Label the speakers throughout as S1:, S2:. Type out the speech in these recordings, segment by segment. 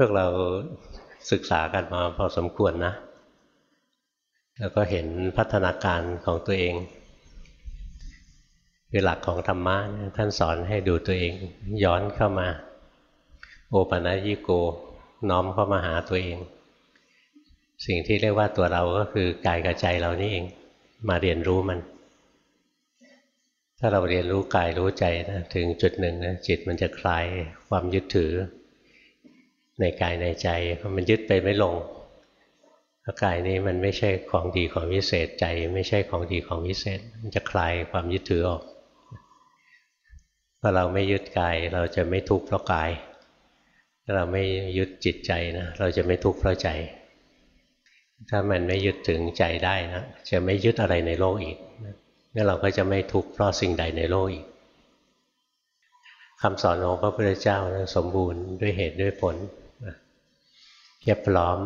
S1: พวกเราศึกษากันมาพอสมควรนะ แล้วก็เห็นพัฒนาการของตัวเองคือหลักของธรรมะท่านสอนให้ดูตัวเอง ย้อนเข้ามา โอปัญญิโก น้อมเข้ามาหาตัวเอง สิ่งที่เรียกว่าตัวเราก็คือกายกับใจเรานี่เองมาเรียนรู้มัน ถ้าเราเรียนรู้กายรู้ใจนะถึงจุดหนึ่งนะจิตมันจะคลายความยึดถือ ในกายในใจมันยึดไปไม่ลงกายนี้มันไม่ใช่ของดีของวิเศษใจ ไม่ใช่ของดีของวิเศษ มันจะคลายความยึดถือออกพอเราไม่ยึดกายเราจะไม่ทุกข์เพราะกายถ้าเราไม่ยึดจิตใจนะเราจะไม่ทุกข์เพราะใจ ถ้ามันไม่ยึดถึงใจได้นะจะไม่ยึดอะไรในโลกอีกงั้นเราก็จะไม่ทุกข์เพราะสิ่งใดในโลกอีกคำสอนของพระพุทธเจ้านะสมบูรณ์ด้วยเหตุด้วยผล เพียบพร้อม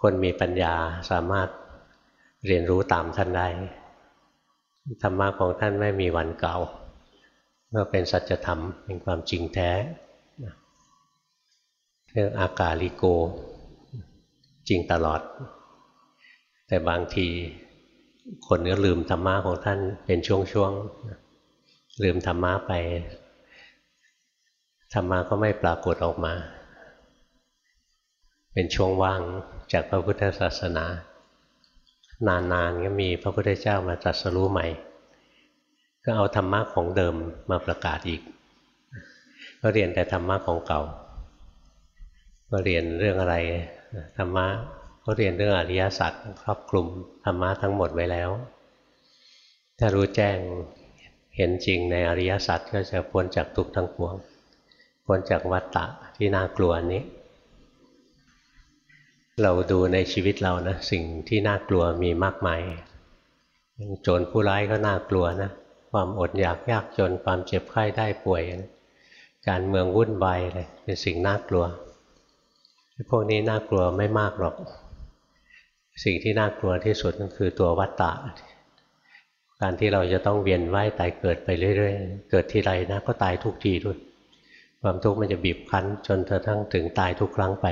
S1: คนมีปัญญาสามารถเรียนรู้ตามท่านได้ธรรมะของท่านไม่มีวันเก่าก็เป็นสัจธรรมเป็นความจริงแท้เรื่องอากาลิโก จริงตลอด แต่บางทีคนก็ลืมธรรมะของท่านเป็นช่วงๆลืมธรรมะไปธรรมะก็ไม่ปรากฏออกมา เป็นช่วงว่างจากพระพุทธศาสนา นานๆก็มีพระพุทธเจ้ามาตรัสรู้ใหม่ ก็เอาธรรมะของเดิมมาประกาศอีก ก็เรียนแต่ธรรมะของเก่า ก็เรียนเรื่องอะไรธรรมะก็เรียนเรื่องอริยสัจครอบคลุมธรรมะทั้งหมดไว้แล้ว ถ้ารู้แจ้งเห็นจริงในอริยสัจก็จะพ้นจากทุกข์ทั้งปวงพ้นจากวัฏฏะที่น่ากลัวนี้ เราดูในชีวิตเรานะสิ่งที่น่ากลัวมีมากมายโจรผู้ร้ายก็น่ากลัวนะความอดอยากยากจนความเจ็บไข้ได้ป่วย การเมืองวุ่นวายเลยเป็นสิ่งน่ากลัว พวกนี้น่ากลัวไม่มากหรอก สิ่งที่น่ากลัวที่สุดก็คือตัววัตตะ การที่เราจะต้องเวียนว่ายตายเกิดไปเรื่อยๆ เกิดทีไรนะก็ตายทุกทีด้วย ความทุกข์มันจะบีบคั้นจนกระทั่งถึงตายทุกครั้งไป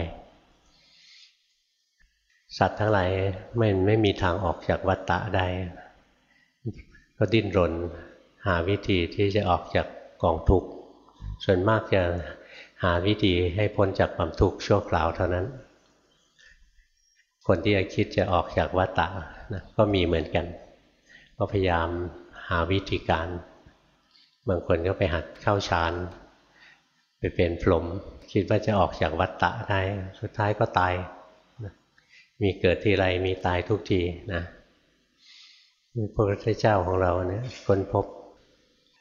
S1: สัตว์ทั้งหลายไม่ไม่มีทางออกจากวัฏฏะได้ ก็ดิ้นรนหาวิธีที่จะออกจากกองทุกข์ส่วนมากจะหาวิธีให้พ้นจากความทุกข์ชั่วคราวเท่านั้น คนที่คิดจะออกจากวัฏฏะนะก็มีเหมือนกัน ก็พยายามหาวิธีการ บางคนก็ไปหัดเข้าฌานไปเป็นพรหมคิดว่าจะออกจากวัฏฏะได้ สุดท้ายก็ตาย มีเกิดทีไรมีตายทุกทีนะพระพุทธเจ้าของเราเนี่ยค้นพบ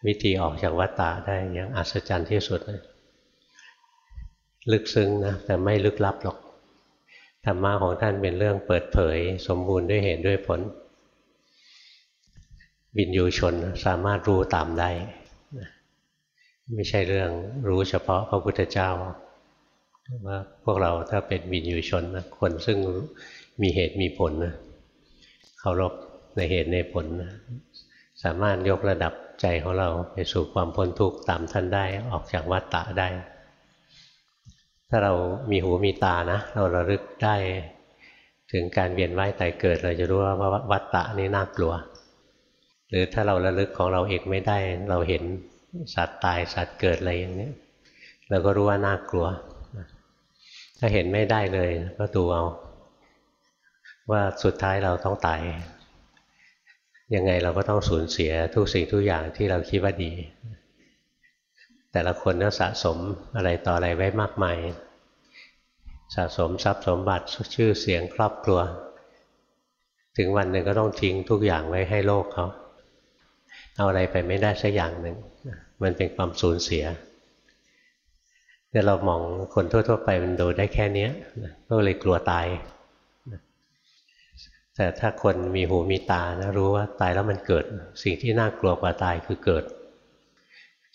S1: วิธีออกจากวัฏฏะได้อย่างอัศจรรย์ที่สุดเลยลึกซึ้งนะแต่ไม่ลึกลับหรอกธรรมะของท่านเป็นเรื่องเปิดเผย สมบูรณ์ด้วยเหตุด้วยผล บินยูชนสามารถรู้ตามได้ ไม่ใช่เรื่องรู้เฉพาะพระพุทธเจ้า ว่าพวกเราถ้าเป็นบินยูชนนะคนซึ่งมีเหตุมีผลนะเคารพในเหตุในผลนะสามารถยกระดับใจของเราไปสู่ความพ้นทุกข์ตามท่านได้ออกจากวัฏฏะได้ ถ้าเรามีหูมีตานะ เราระลึกได้ ถึงการเวียนว่ายตายเกิด เราจะรู้ว่าวัฏฏะนี่น่ากลัว หรือถ้าเราระลึกของเราเองไม่ได้ เราเห็นสัตว์ตายสัตว์เกิดอะไรอย่างนี้เราก็รู้ว่าน่ากลัว ถ้าเห็นไม่ได้เลยก็ดูเอา ว่าสุดท้ายเราต้องตายยังไงเราก็ต้องสูญเสียทุกสิ่งทุกอย่างที่เราคิดว่าดี แต่ละคนก็สะสมอะไรต่ออะไรไว้มากมาย สะสมทรัพย์สมบัติชื่อเสียงครอบครัว ถึงวันหนึ่งก็ต้องทิ้งทุกอย่างไว้ให้โลกเขา เอาอะไรไปไม่ได้สักอย่างหนึ่ง มันเป็นความสูญเสีย แต่เรามองคนทั่ว ๆ ไปมันดูได้แค่นี้ก็เลยกลัวตาย แต่ถ้าคนมีหูมีตานะรู้ว่าตายแล้วมันเกิด สิ่งที่น่ากลัวกว่าตายคือเกิด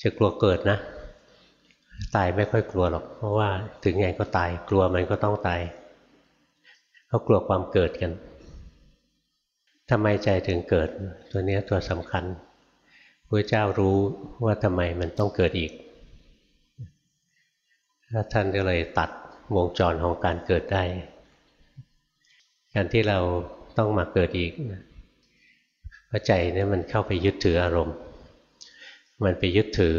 S1: จะกลัวเกิดนะ ตายไม่ค่อยกลัวหรอก เพราะว่าถึงไงก็ตาย กลัวมันก็ต้องตายเขากลัวความเกิดกันทำไมใจถึงเกิดตัวนี้ตัวสำคัญพระเจ้ารู้ว่าทำไมมันต้องเกิดอีก แล้วท่านก็เลยตัดวงจรของการเกิดได้ การที่เราต้องมาเกิดอีกเพราะใจเนี่ยมันเข้าไปยึดถืออารมณ์ มันไปยึดถือ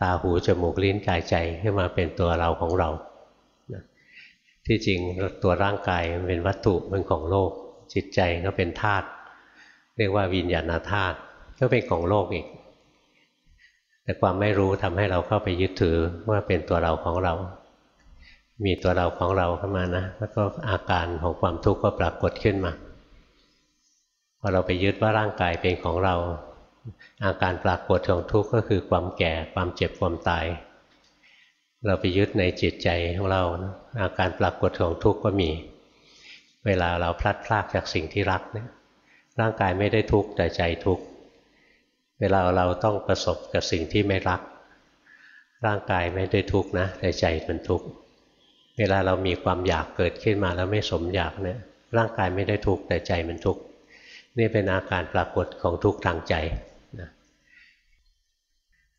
S1: ตาหูจมูกลิ้นกายใจขึ้นมาเป็นตัวเราของเรา ที่จริงตัวร่างกายมันเป็นวัตถุเป็นของโลก จิตใจก็เป็นธาตุเรียกว่าวิญญาณธาตุก็เป็นของโลกอีก แต่ความไม่รู้ทำให้เราเข้าไปยึดถือว่าเป็นตัวเราของเรา มีตัวเราของเราเข้ามานะ แล้วก็อาการของความทุกข์ก็ปรากฏขึ้นมา พอเราไปยึดว่าร่างกายเป็นของเรา อาการปรากฏของทุกข์ก็คือความแก่ ความเจ็บ ความตาย เราไปยึดในจิตใจของเราอาการปรากฏของทุกข์ก็มี เวลาเราพลัดพรากจากสิ่งที่รักเนี่ย ร่างกายไม่ได้ทุกข์แต่ใจทุกข์ เวลาเราต้องประสบกับสิ่งที่ไม่รัก ร่างกายไม่ได้ทุกข์นะแต่ใจมันทุกข์เวลาเรามีความอยากเกิดขึ้นมาแล้วไม่สมอยากเนี่ยร่างกายไม่ได้ทุกข์แต่ใจมันทุกข์นี่เป็นอาการปรากฏของทุกข์ทางใจนะ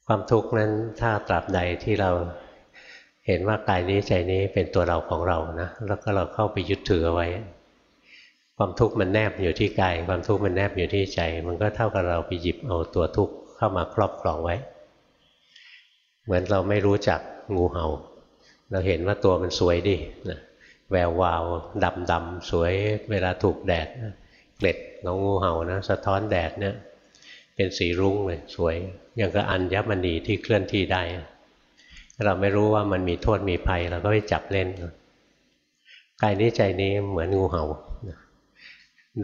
S1: ความทุกข์นั้นถ้าตราบใดที่เราเห็นว่ากายนี้ใจนี้เป็นตัวเราของเรานะแล้วก็เราเข้าไปยึดถือเอาไว้ ความทุกข์มันแนบอยู่ที่กาย ความทุกข์มันแนบอยู่ที่ใจ มันก็เท่ากับเราไปหยิบเอาตัวทุกข์เข้ามาครอบครองไว้ เหมือนเราไม่รู้จักงูเห่า เราเห็นว่าตัวมันสวยดีนะแวววาวดำดำสวยเวลาถูกแดดเกล็ดของงูเห่านะสะท้อนแดดเนี่ยเป็นสีรุ้งเลยสวยอย่างกับอัญมณีที่เคลื่อนที่ได้ เราไม่รู้ว่ามันมีโทษมีภัยเราก็ไปจับเล่นกายนี้ใจนี้เหมือนงูเห่า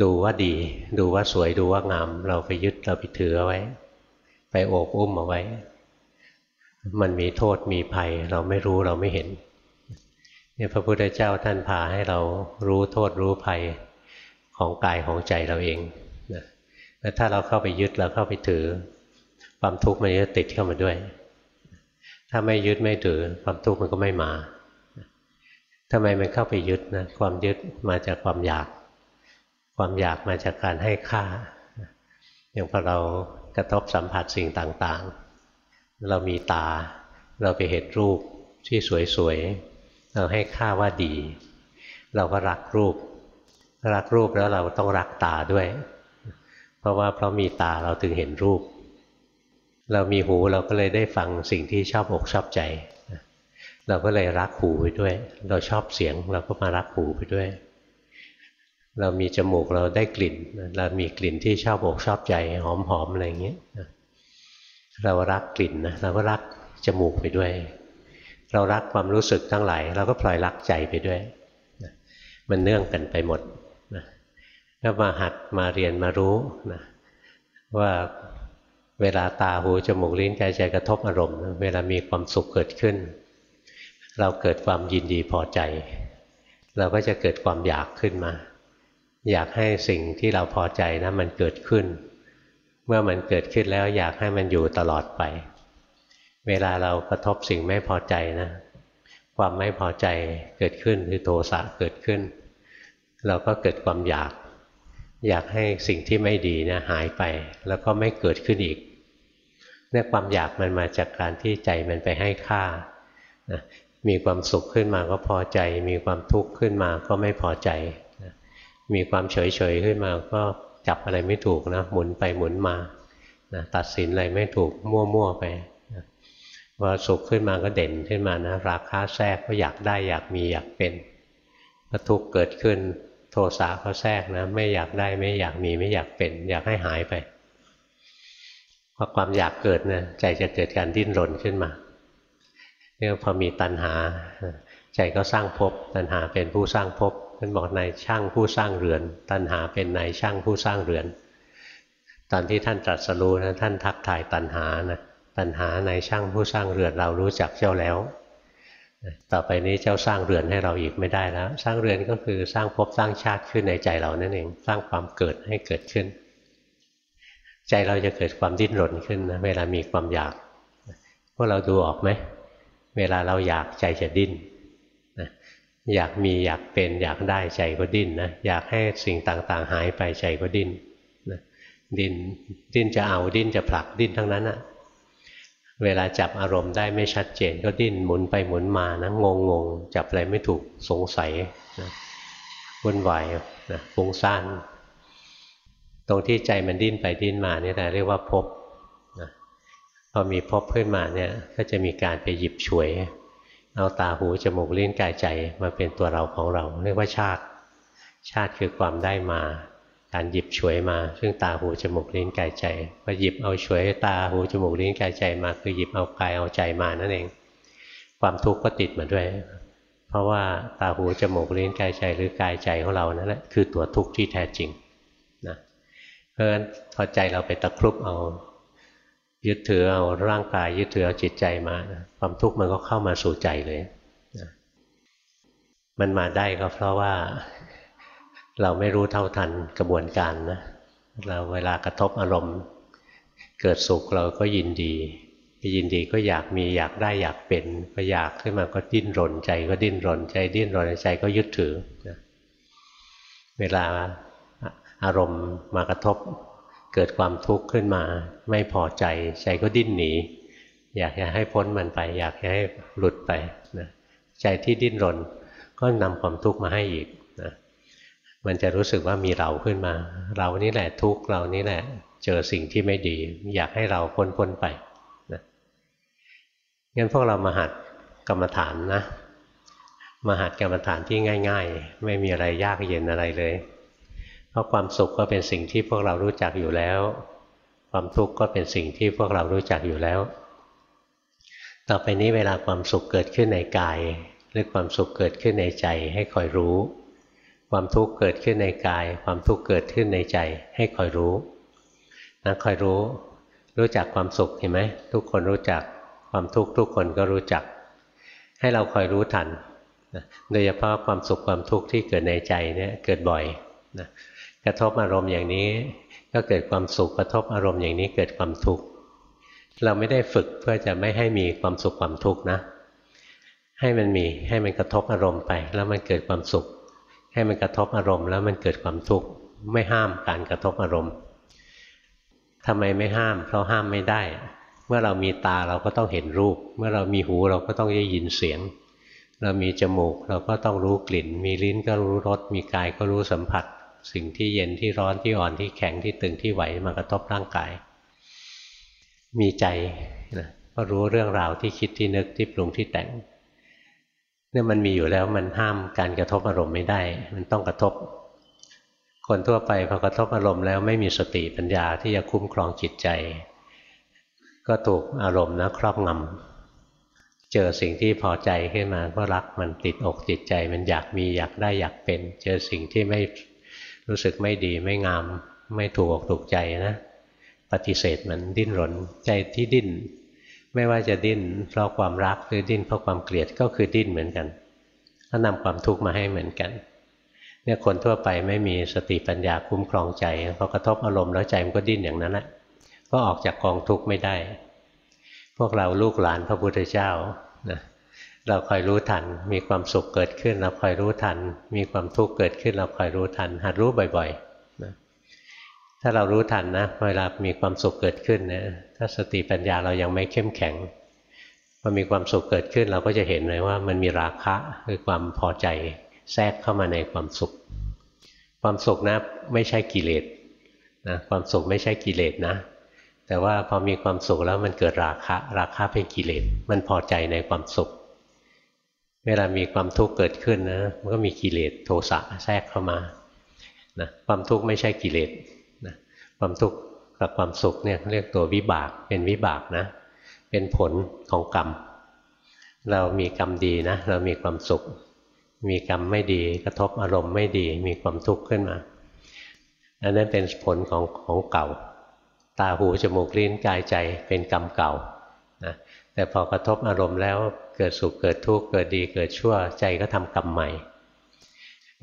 S1: ดูว่าดี ดูว่าสวยดูว่างาม เราไปยึดเราไปถือเอาไว้ ไปโอบอุ้มเอาไว้ มันมีโทษมีภัย เราไม่รู้เราไม่เห็นเนี่ยพระพุทธเจ้าท่านพาให้เรารู้โทษรู้ภัยของกายของใจเราเองนะแล้วถ้าเราเข้าไปยึดเราเข้าไปถือ ความทุกข์มันจะติดเข้ามาด้วย ถ้าไม่ยึดไม่ถือ ความทุกข์มันก็ไม่มาทำไมมันเข้าไปยึดนะความยึดมาจากความอยาก ความอยากมาจากการให้ค่า อย่างพอเรากระทบสัมผัสสิ่งต่างๆ เรามีตา เราไปเห็นรูปที่สวยๆ เราให้ค่าว่าดี เราก็รักรูป รักรูปแล้วเราต้องรักตาด้วย เพราะว่าเพราะมีตาเราถึงเห็นรูป เรามีหูเราก็เลยได้ฟังสิ่งที่ชอบอกชอบใจ เราก็เลยรักหูไปด้วย เราชอบเสียงเราก็มารักหูไปด้วย เรามีจมูกเราได้กลิ่น เรามีกลิ่นที่ชอบอกชอบใจหอมๆอะไรอย่างเงี้ยเรารักกลิ่นนะเราก็รักจมูกไปด้วย เรารักความรู้สึกทั้งหลายเราก็ปล่อยรักใจไปด้วย มันเนื่องกันไปหมดนะก็มาหัดมาเรียนมารู้นะว่าเวลาตาหูจมูกลิ้นกายใจกระทบอารมณ์ เวลามีความสุขเกิดขึ้น เราเกิดความยินดีพอใจ เราก็จะเกิดความอยากขึ้นมา อยากให้สิ่งที่เราพอใจนะมันเกิดขึ้น เมื่อมันเกิดขึ้นแล้วอยากให้มันอยู่ตลอดไป เวลาเรากระทบสิ่งไม่พอใจนะ ความไม่พอใจเกิดขึ้นคือโทสะเกิดขึ้น เราก็เกิดความอยาก อยากให้สิ่งที่ไม่ดีเนี่ยหายไปแล้วก็ไม่เกิดขึ้นอีกเนี่ยความอยากมันมาจากการที่ใจมันไปให้ค่านะมีความสุขขึ้นมาก็พอใจ มีความทุกข์ขึ้นมาก็ไม่พอใจ มีความเฉยๆขึ้นมาก็จับอะไรไม่ถูกนะหมุนไปหมุนมานะตัดสินอะไรไม่ถูกมั่วๆไปนะพอสุขขึ้นมาก็เด่นขึ้นมานะราคาแทรกก็อยากได้อยากมีอยากเป็นพอทุกข์เกิดขึ้นโทสะก็แทรกนะไม่อยากได้ไม่อยากมีไม่อยากเป็น อยากให้หายไปพอความอยากเกิดนะใจจะเกิดการดิ้นรนขึ้นมาเนี่ยพอมีตัณหา ใจก็สร้างภพตัณหาเป็นผู้สร้างภพ ท่านบอกนายช่างผู้สร้างเรือน ตัณหาเป็นนายช่างผู้สร้างเรือน ตอนที่ท่านตรัสรู้นะท่านทักทายตัณหานะตัณหานายช่างผู้สร้างเรือนเรารู้จักเจ้าแล้ว ต่อไปนี้เจ้าสร้างเรือนให้เราอีกไม่ได้แล้ว สร้างเรือนก็คือสร้างภพสร้างชาติขึ้นในใจเรานั่นเองสร้างความเกิดให้เกิดขึ้น ใจเราจะเกิดความดิ้นรนขึ้นนะเวลามีความอยากพวกเราดูออกไหมเวลาเราอยากใจจะดิ้น อยากมีอยากเป็นอยากได้ใจก็ดิ้นนะอยากให้สิ่งต่างๆ หายไปใจก็ดิ้นนะดิ้นดิ้นจะเอาดิ้นจะผลักดิ้นทั้งนั้นอะเวลาจับอารมณ์ได้ไม่ชัดเจน ก็ดิ้นหมุนไปหมุนมานะงงงงจับอะไรไม่ถูกสงสัยนะวุ่นวายนะฟุ้งซ่านตรงที่ใจมันดิ้นไปดิ้นมานี่แหละเรียกว่าพบนะพอมีพบขึ้นมาเนี่ยก็จะมีการไปหยิบฉวย เอาตาหูจมูกลิ้นกายใจมาเป็นตัวเราของเรา เรียกว่าชาติ ชาติคือความได้มา การหยิบฉวยมา ซึ่งตาหูจมูกลิ้นกายใจพอหยิบเอาฉวยตาหูจมูกลิ้นกายใจมา คือหยิบเอากายเอาใจมานั่นเอง ความทุกข์ก็ติดมาด้วย เพราะว่าตาหูจมูกลิ้นกายใจหรือกายใจของเรานั่นแหละคือตัวทุกข์ที่แท้จริงนะเพราะฉะนั้นพอใจเราไปตะครุบเอา ยึดถือเอาร่างกาย ยึดถือเอาจิตใจมาความทุกข์มันก็เข้ามาสู่ใจเลยนะมันมาได้ก็เพราะว่า เราไม่รู้เท่าทันกระบวนการนะเราเวลากระทบอารมณ์ เกิดสุขเราก็ยินดียินดีก็อยากมีอยากได้อยากเป็นพออยากขึ้นมาก็ดิ้นรนใจก็ดิ้นรนใจ ดิ้นรนใจก็ยึดถือนะเวลาอารมณ์มากระทบ เกิดความทุกข์ขึ้นมา ไม่พอใจใจก็ดิ้นหนี อยากจะให้พ้นมันไป อยากจะให้หลุดไปนะใจที่ดิ้นรนก็นำความทุกข์มาให้อีกนะมันจะรู้สึกว่ามีเราขึ้นมา เรานี่แหละทุกเรานี่แหละเจอสิ่งที่ไม่ดี อยากให้เราพ้นพ้นไปนะงั้นพวกเรามาหัดกรรมฐานนะมาหัดกรรมฐานที่ง่าย ๆ ไม่มีอะไรยากเย็นอะไรเลย เพราะความสุขก็เป็นสิ่งที่พวกเรารู้จักอยู่แล้ว ความทุกข์ก็เป็นสิ่งที่พวกเรารู้จักอยู่แล้ว ต่อไปนี้เวลาความสุขเกิดขึ้นในกาย หรือความสุขเกิดขึ้นในใจให้คอยรู้ ความทุกข์เกิดขึ้นในกาย ความทุกข์เกิดขึ้นในใจให้คอยรู้นะคอยรู้ รู้จักความสุขเห็นไหมทุกคนรู้จักความทุกข์ทุกคนก็รู้จัก ให้เราคอยรู้ทันโดยเฉพาะความสุขความทุกข์ที่เกิดในใจเนี่ยเกิดบ่อยนะ กระทบอารมณ์อย่างนี้ ก็เกิดความสุขกระทบอารมณ์อย่างนี้เกิดความทุกข์เราไม่ได้ฝึกเพื่อจะไม่ให้มีความสุขความทุกข์นะ ให้มันมีให้มันกระทบอารมณ์ไป แล้วมันเกิดความสุข ให้มันกระทบอารมณ์ แล้วมันเกิดความทุกข์ไม่ห้ามการกระทบอารมณ์ทำไมไม่ห้าม เพราะห้ามไม่ได้ เมื่อเรามีตาเราก็ต้องเห็นรูป เมื่อเรามีหูเราก็ต้องได้ยินเสียง เรามีจมูกเราก็ต้องรู้กลิ่น มีลิ้นก็รู้รสมีกายก็รู้สัมผัส สิ่งที่เย็นที่ร้อนที่อ่อนที่แข็งที่ตึงที่ไหวมากระทบร่างกาย มีใจนะก็รู้เรื่องราวที่คิดที่นึกที่ปรุงที่แต่งเนี่ยมันมีอยู่แล้วมันห้ามการกระทบอารมณ์ไม่ได้ มันต้องกระทบ คนทั่วไปพอกระทบอารมณ์แล้วไม่มีสติปัญญาที่จะคุ้มครองจิตใจ ก็ถูกอารมณ์นะครอบงำเจอสิ่งที่พอใจขึ้นมาก็รักมันติดอกติดใจ มันอยากมีอยากได้อยากเป็น เจอสิ่งที่ไม่ รู้สึกไม่ดีไม่งาม ไม่ถูกอกถูกใจนะปฏิเสธมันดิ้นรนใจที่ดิ้น ไม่ว่าจะดิ้นเพราะความรักหรือดิ้นเพราะความเกลียดก็คือดิ้นเหมือนกันก็นำความทุกข์มาให้เหมือนกันเนี่ยคนทั่วไปไม่มีสติปัญญาคุ้มครองใจพอกระทบอารมณ์แล้วใจมันก็ดิ้นอย่างนั้นแหละก็ออกจากกองทุกข์ไม่ได้ พวกเราลูกหลานพระพุทธเจ้านะ เราคอยรู้ทัน มีความสุขเกิดขึ้น เราคอยรู้ทัน มีความทุกข์เกิดขึ้น เราคอยรู้ทัน หัดรู้บ่อยๆนะถ้าเรารู้ทันนะเวลามีความสุขเกิดขึ้นเนะถ้าสติปัญญาเรายังไม่เข้มแข็งพอมีความสุขเกิดขึ้นเราก็จะเห็นเลยว่ามันมีราคะคือความพอใจแทรกเข้ามาในความสุข ความสุขนะไม่ใช่กิเลสนะความสุขไม่ใช่กิเลสนะแต่ว่าพอมีความสุขแล้วมันเกิดราคะ ราคะเป็นกิเลส มันพอใจในความสุข เวลามีความทุกข์เกิดขึ้นนะมันก็มีกิเลสโทสะแทรกเข้ามานะความทุกข์ไม่ใช่กิเลสนะความทุกข์กับความสุขเนี่ยเรียกตัววิบากเป็นวิบากนะ เป็นผลของกรรม เรามีกรรมดีนะ เรามีความสุข มีกรรมไม่ดีกระทบอารมณ์ไม่ดีมีความทุกข์ขึ้นมา อันนั้นเป็นผลของของเก่า ตาหูจมูกลิ้นกายใจเป็นกรรมเก่านะ แต่พอกระทบอารมณ์แล้วเกิดสุขเกิดทุกข์เกิดดีเกิดชั่วใจก็ทำกรรมใหม่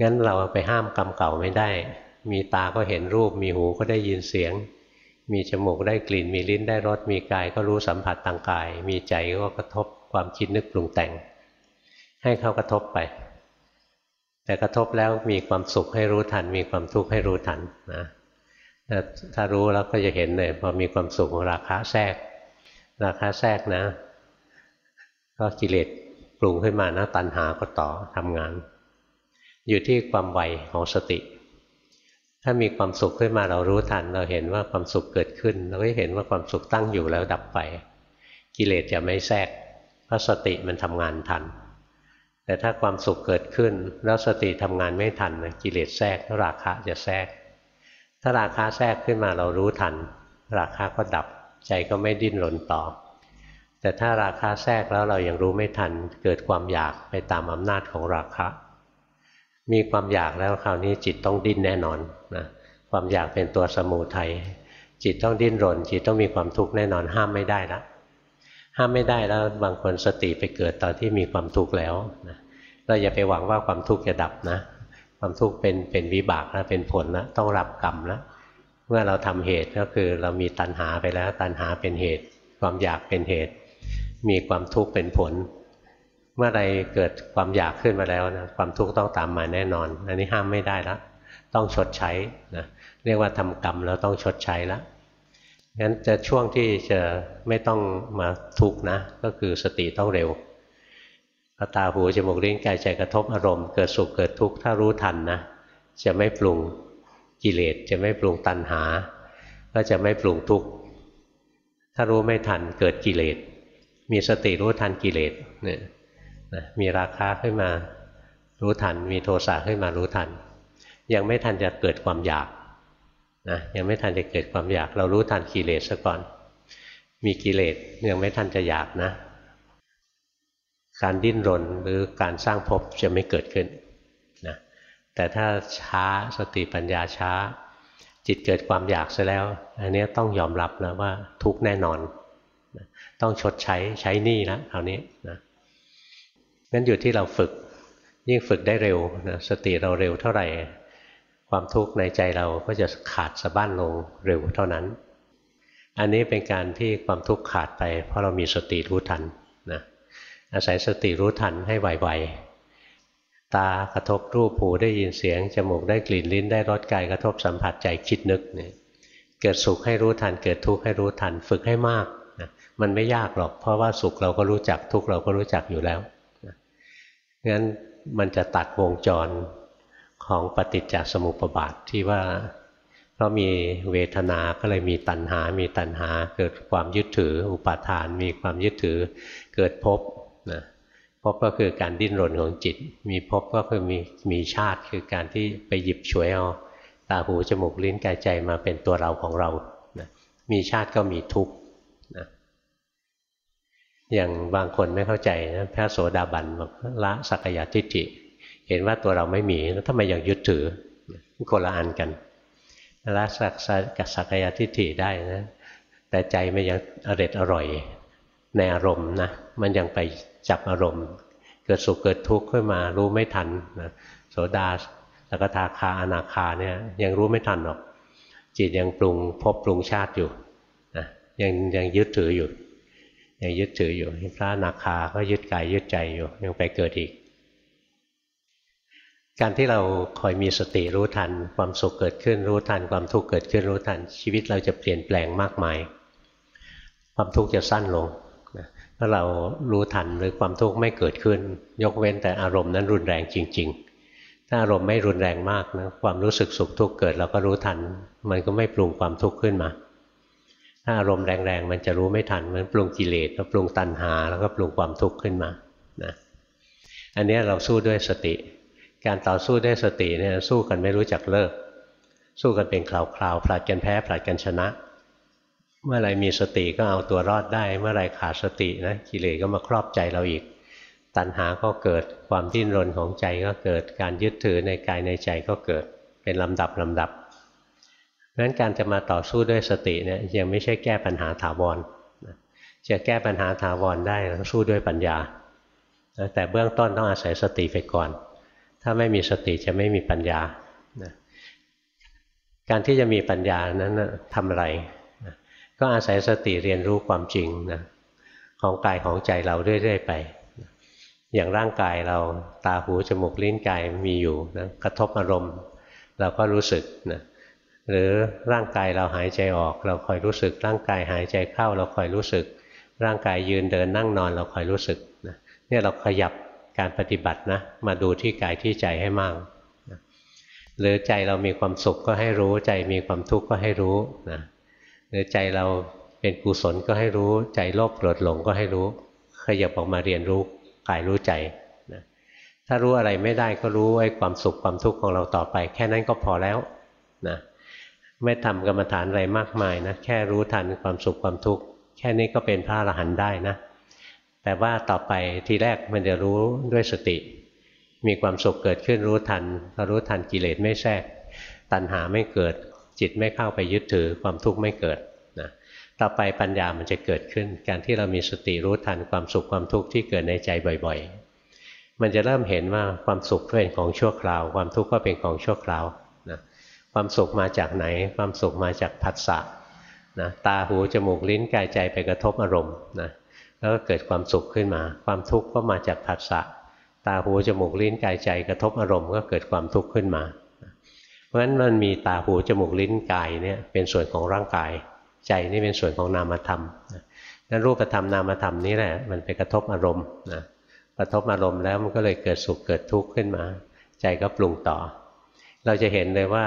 S1: งั้นเราไปห้ามกรรมเก่าไม่ได้ มีตาก็เห็นรูป มีหูก็ได้ยินเสียง มีจมูกได้กลิ่น มีลิ้นได้รส มีกายก็รู้สัมผัสทางกาย มีใจก็กระทบความคิดนึกปรุงแต่ง ให้เข้ากระทบไป แต่กระทบแล้วมีความสุขให้รู้ทัน มีความทุกข์ให้รู้ทันนะถ้ารู้แล้วก็จะเห็นเลยพอมีความสุขราคะแทรก ราคาแทรกนะ ก็กิเลสปรุงขึ้นมานะตัณหาก็ต่อทำงาน อยู่ที่ความไวของสติ ถ้ามีความสุขขึ้นมาเรารู้ทัน เราเห็นว่าความสุขเกิดขึ้น เราก็เห็นว่าความสุขตั้งอยู่แล้วดับไป กิเลสจะไม่แทรกเพราะสติมันทำงานทัน แต่ถ้าความสุขเกิดขึ้น แล้วสติทำงานไม่ทันกิเลสแทรกราคะจะแทรก ถ้าราคะแทรกขึ้นมาเรารู้ทัน ราคะก็ดับใจก็ไม่ดิ้นรนต่อ แต่ถ้าราคาแทรกแล้วเรายังรู้ไม่ทัน เกิดความอยากไปตามอำนาจของราคะ มีความอยากแล้วคราวนี้จิตต้องดิ้นแน่นอนนะความอยากเป็นตัวสมูทัยจิตต้องดิ้นรน จิตต้องมีความทุกข์แน่นอนห้ามไม่ได้ละห้ามไม่ได้แล้วบางคนสติไปเกิดตอนที่มีความทุกข์แล้วนะเราอย่าไปหวังว่าความทุกข์จะดับนะความทุกข์เป็นเป็นวิบากแล้วเป็นผลแล้วต้องรับกรรมแล้วเมื่อเราทำเหตุก็คือเรามีตัณหาไปแล้วตัณหาเป็นเหตุ ความอยากเป็นเหตุ มีความทุกข์เป็นผล เมื่อไรเกิดความอยากขึ้นมาแล้วนะความทุกข์ต้องตามมาแน่นอน อันนี้ห้ามไม่ได้แล้วต้องชดใช้นะเรียกว่าทำกรรมแล้วต้องชดใช้แล้วงั้นจะช่วงที่จะไม่ต้องมาทุกข์นะ ก็คือสติต้องเร็วตาหูจมูกลิ้นกายใจกระทบอารมณ์เกิดสุขเกิดทุกข์ถ้ารู้ทันนะจะไม่ปรุงกิเลสจะไม่ปรุงตัณหา ก็จะไม่ปรุงทุกข์ถ้ารู้ไม่ทันเกิดกิเลส มีสติรู้ทันกิเลสเนี่ยนะมีราคาขึ้นมารู้ทัน มีโทสะขึ้นมารู้ทัน ยังไม่ทันจะเกิดความอยากนะยังไม่ทันจะเกิดความอยาก เรารู้ทันกิเลสซะก่อน มีกิเลสยังไม่ทันจะอยากนะ การดิ้นรนหรือการสร้างภพจะไม่เกิดขึ้นนะแต่ถ้าช้าสติปัญญาช้า จิตเกิดความอยากซะแล้ว อันนี้ต้องยอมรับนะว่าทุกแน่นอน ต้องชดใช้ใช้หนี้นะคราวนี้นะงั้นอยู่ที่เราฝึก ยิ่งฝึกได้เร็วนะสติเราเร็วเท่าไหร่ ความทุกข์ในใจเราก็จะขาดสะบั้นลงเร็วเท่านั้น อันนี้เป็นการที่ความทุกข์ขาดไป เพราะเรามีสติรู้ทันนะอาศัยสติรู้ทันให้ไวๆตากระทบรูปหูได้ยินเสียงจมูกได้กลิ่นลิ้นได้รสกายกระทบสัมผัสใจคิดนึกเนี่ยเกิดสุขให้รู้ทัน เกิดทุกข์ให้รู้ทัน ฝึกให้มาก มันไม่ยากหรอก เพราะว่าสุขเราก็รู้จักทุกเราก็รู้จักอยู่แล้วงั้นมันจะตัดวงจรของปฏิจจสมุปบาทที่ว่า เพราะมีเวทนาก็เลยมีตัณหา มีตัณหา เกิดความยึดถือ อุปาทาน มีความยึดถือ เกิดภพนะภพก็คือการดิ้นรนของจิต มีภพก็คือมีมีชาติคือการที่ไปหยิบฉวยเอาตาหูจมูกลิ้นกายใจมาเป็นตัวเราของเรานะมีชาติก็มีทุกข์ อย่างบางคนไม่เข้าใจนะพระโสดาบันบอกละสักยะทิฏฐิเห็นว่าตัวเราไม่มีแล้วทำไมยังยึดถือคนละอันกันละสักสักยะทิฏฐิได้นะแต่ใจมันยังอร็ดอร่อยในอารมณ์นะมันยังไปจับอารมณ์ เกิดสุขเกิดทุกข์ขึ้นมารู้ไม่ทันนะโสดาสกทาคาอนาคาเนี่ยยังรู้ไม่ทันหรอก จิตยังปรุงพบปรุงชาติอยู่นะยังยังยึดถืออยู่ ยังยึดถืออยู่พระนาคาก็ยึดกายยึดใจอยู่ยังไปเกิดอีก การที่เราคอยมีสติรู้ทัน ความสุขเกิดขึ้นรู้ทัน ความทุกข์เกิดขึ้นรู้ทัน ชีวิตเราจะเปลี่ยนแปลงมากมาย ความทุกข์จะสั้นลงถ้าเรารู้ทันหรือความทุกข์ไม่เกิดขึ้น ยกเว้นแต่อารมณ์นั้นรุนแรงจริง ๆ ถ้าอารมณ์ไม่รุนแรงมากนะความรู้สึกสุขทุกข์เกิดเราก็รู้ทัน มันก็ไม่ปรุงความทุกข์ขึ้นมา ถ้าอารมณ์แรงๆ มันจะรู้ไม่ทัน มันปรุงกิเลสแล้วปรุงตัณหา แล้วก็ปรุงความทุกข์ขึ้นมานะอันนี้เราสู้ด้วยสติ การต่อสู้ด้วยสติเนี่ยสู้กันไม่รู้จักเลิก สู้กันเป็นคราวๆผลัดกันแพ้ผลัดกันชนะ เมื่อไรมีสติก็เอาตัวรอดได้ เมื่อไรขาดสตินะกิเลสก็มาครอบใจเราอีก ตัณหาก็เกิดความดิ้นรนของใจก็เกิด การยึดถือในกายในใจก็เกิดเป็นลำดับลำดับ นั้นการจะมาต่อสู้ด้วยสติเนี่ยยังไม่ใช่แก้ปัญหาถาวรจะแก้ปัญหาถาวรได้ต้องสู้ด้วยปัญญา แต่เบื้องต้นต้องอาศัยสติไปก่อน ถ้าไม่มีสติจะไม่มีปัญญา การที่จะมีปัญญานั้นทำอะไร ก็อาศัยสติเรียนรู้ความจริงนะของกายของใจเราเรื่อยๆไป อย่างร่างกายเราตาหูจมูกลิ้นกายมีอยู่นะกระทบอารมณ์ เราก็รู้สึกนะ หรือร่างกายเราหายใจออก เราคอยรู้สึก ร่างกายหายใจเข้า เราคอยรู้สึก ร่างกายยืนเดินนั่งนอน เราคอยรู้สึกนะเนี่ยเราขยับการปฏิบัตินะมาดูที่กายที่ใจให้มากนะหรือใจเรามีความสุขก็ให้รู้ ใจมีความทุกข์ก็ให้รู้นะหรือใจเราเป็นกุศลก็ให้รู้ ใจโลภโกรธหลงก็ให้รู้ ขยับออกมาเรียนรู้กายรู้ใจนะถ้ารู้อะไรไม่ได้ก็รู้ไอ้ความสุขความทุกข์ของเราต่อไป แค่นั้นก็พอแล้วนะ ไม่ทำกรรมฐานอะไรมากมายนะแค่รู้ทันความสุขความทุกข์แค่นี้ก็เป็นพระอรหันต์ได้นะ แต่ว่าต่อไปทีแรกมันจะรู้ด้วยสติ มีความสุขเกิดขึ้นรู้ทันพอรู้ทันกิเลสไม่แทรก ตัณหาไม่เกิด จิตไม่เข้าไปยึดถือความทุกข์ไม่เกิดนะต่อไปปัญญามันจะเกิดขึ้น การที่เรามีสติรู้ทันความสุขความทุกข์ที่เกิดในใจบ่อยๆ มันจะเริ่มเห็นว่าความสุขเป็นของชั่วคราว ความทุกข์ก็เป็นของชั่วคราว ความสุขมาจากไหน ความสุขมาจากผัสสะนะตาหูจมูกลิ้นกายใจไปกระทบอารมณ์นะแล้วก็เกิดความสุขขึ้นมา ความทุกข์ก็มาจากผัสสะตาหูจมูกลิ้นกายใจกระทบอารมณ์ก็เกิดความทุกข์ขึ้นมา เพราะฉะนั้นมันมีตาหูจมูกลิ้นกายเนี่ยเป็นส่วนของร่างกาย ใจนี่เป็นส่วนของนามธรรมนั้นรูปธรรมนามธรรมนี้แหละมันไปกระทบอารมณ์นะกระทบอารมณ์แล้วมันก็เลยเกิดสุขเกิดทุกข์ขึ้นมา ใจก็ปรุงต่อ เราจะเห็นเลยว่า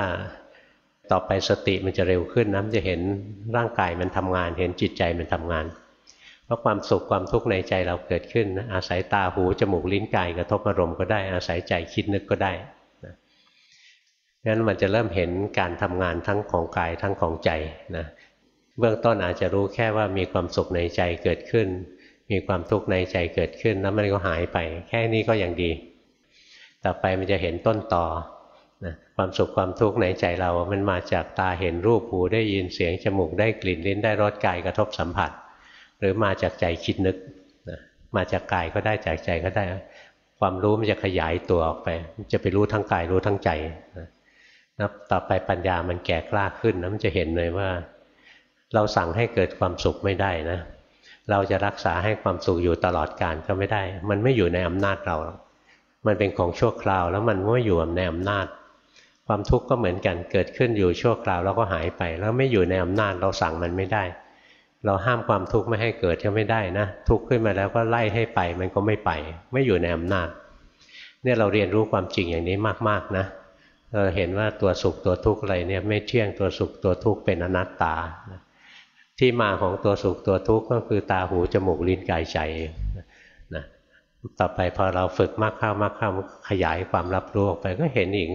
S1: ต่อไปสติมันจะเร็วขึ้นนะมันจะเห็นร่างกายมันทำงาน เห็นจิตใจมันทำงาน เพราะความสุขความทุกข์ในใจเราเกิดขึ้นนะอาศัยตาหูจมูกลิ้นกายกระทบอารมณ์ก็ได้อาศัยใจคิดนึกก็ได้นะงั้นมันจะเริ่มเห็นการทำงานทั้งของกายทั้งของใจนะเบื้องต้นอาจจะรู้แค่ว่ามีความสุขในใจเกิดขึ้น มีความทุกข์ในใจเกิดขึ้นแล้วมันก็หายไป แค่นี้ก็ยังดี ต่อไปมันจะเห็นต้นต่อ ความสุขความทุกข์ในใจเรา มันมาจากตาเห็นรูปหูได้ยินเสียงจมูกได้กลิ่นลิ้นได้รสกายกระทบสัมผัส หรือมาจากใจคิดนึกนะมาจากกายก็ได้จากใจก็ได้ ความรู้มันจะขยายตัวออกไปจะไปรู้ทั้งกายรู้ทั้งใจนะต่อไปปัญญามันแก่กล้าขึ้นนะมันจะเห็นเลยว่า เราสั่งให้เกิดความสุขไม่ได้นะ เราจะรักษาให้ความสุขอยู่ตลอดกาลก็ไม่ได้ มันไม่อยู่ในอำนาจเรา มันเป็นของชั่วคราว แล้วมันไม่อยู่ในอำนาจ ความทุกข์ก็เหมือนกันเกิดขึ้นอยู่ชั่วคราวแล้วก็หายไป แล้วไม่อยู่ในอำนาจเราสั่งมันไม่ได้ เราห้ามความทุกข์ไม่ให้เกิดก็ไม่ได้นะ ทุกข์ขึ้นมาแล้วก็ไล่ให้ไปมันก็ไม่ไป ไม่อยู่ในอำนาจเนี่ยเราเรียนรู้ความจริงอย่างนี้มากๆนะเราเห็นว่าตัวสุขตัวทุกข์อะไรเนี่ยไม่เที่ยงตัวสุขตัวทุกข์เป็นอนัตตา ที่มาของตัวสุขตัวทุกข์ก็คือตาหูจมูกลิ้นกายใจนะต่อไปพอเราฝึกมากเข้ามากเข้าขยายความรับรู้ออกไปก็เห็นอีก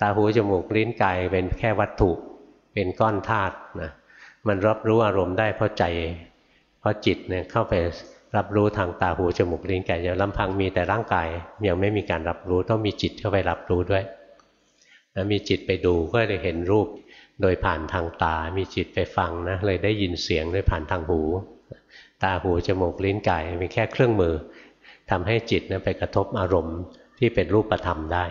S1: ตาหูจมูกลิ้นกายเป็นแค่วัตถุเป็นก้อนธาตุนะมันรับรู้อารมณ์ได้เพราะใจ เพราะจิตเนี่ยเข้าไปรับรู้ทางตาหูจมูกลิ้นกายอย่างลำพังมีแต่ร่างกายยังไม่มีการรับรู้ต้องมีจิตเข้าไปรับรู้ด้วยนะมีจิตไปดูก็เลยเห็นรูปโดยผ่านทางตา มีจิตไปฟังนะเลยได้ยินเสียงโดยผ่านทางหู ตาหูจมูกลิ้นกายเป็นแค่เครื่องมือทำให้จิตนะไปกระทบอารมณ์ที่เป็นรูปธรรมได้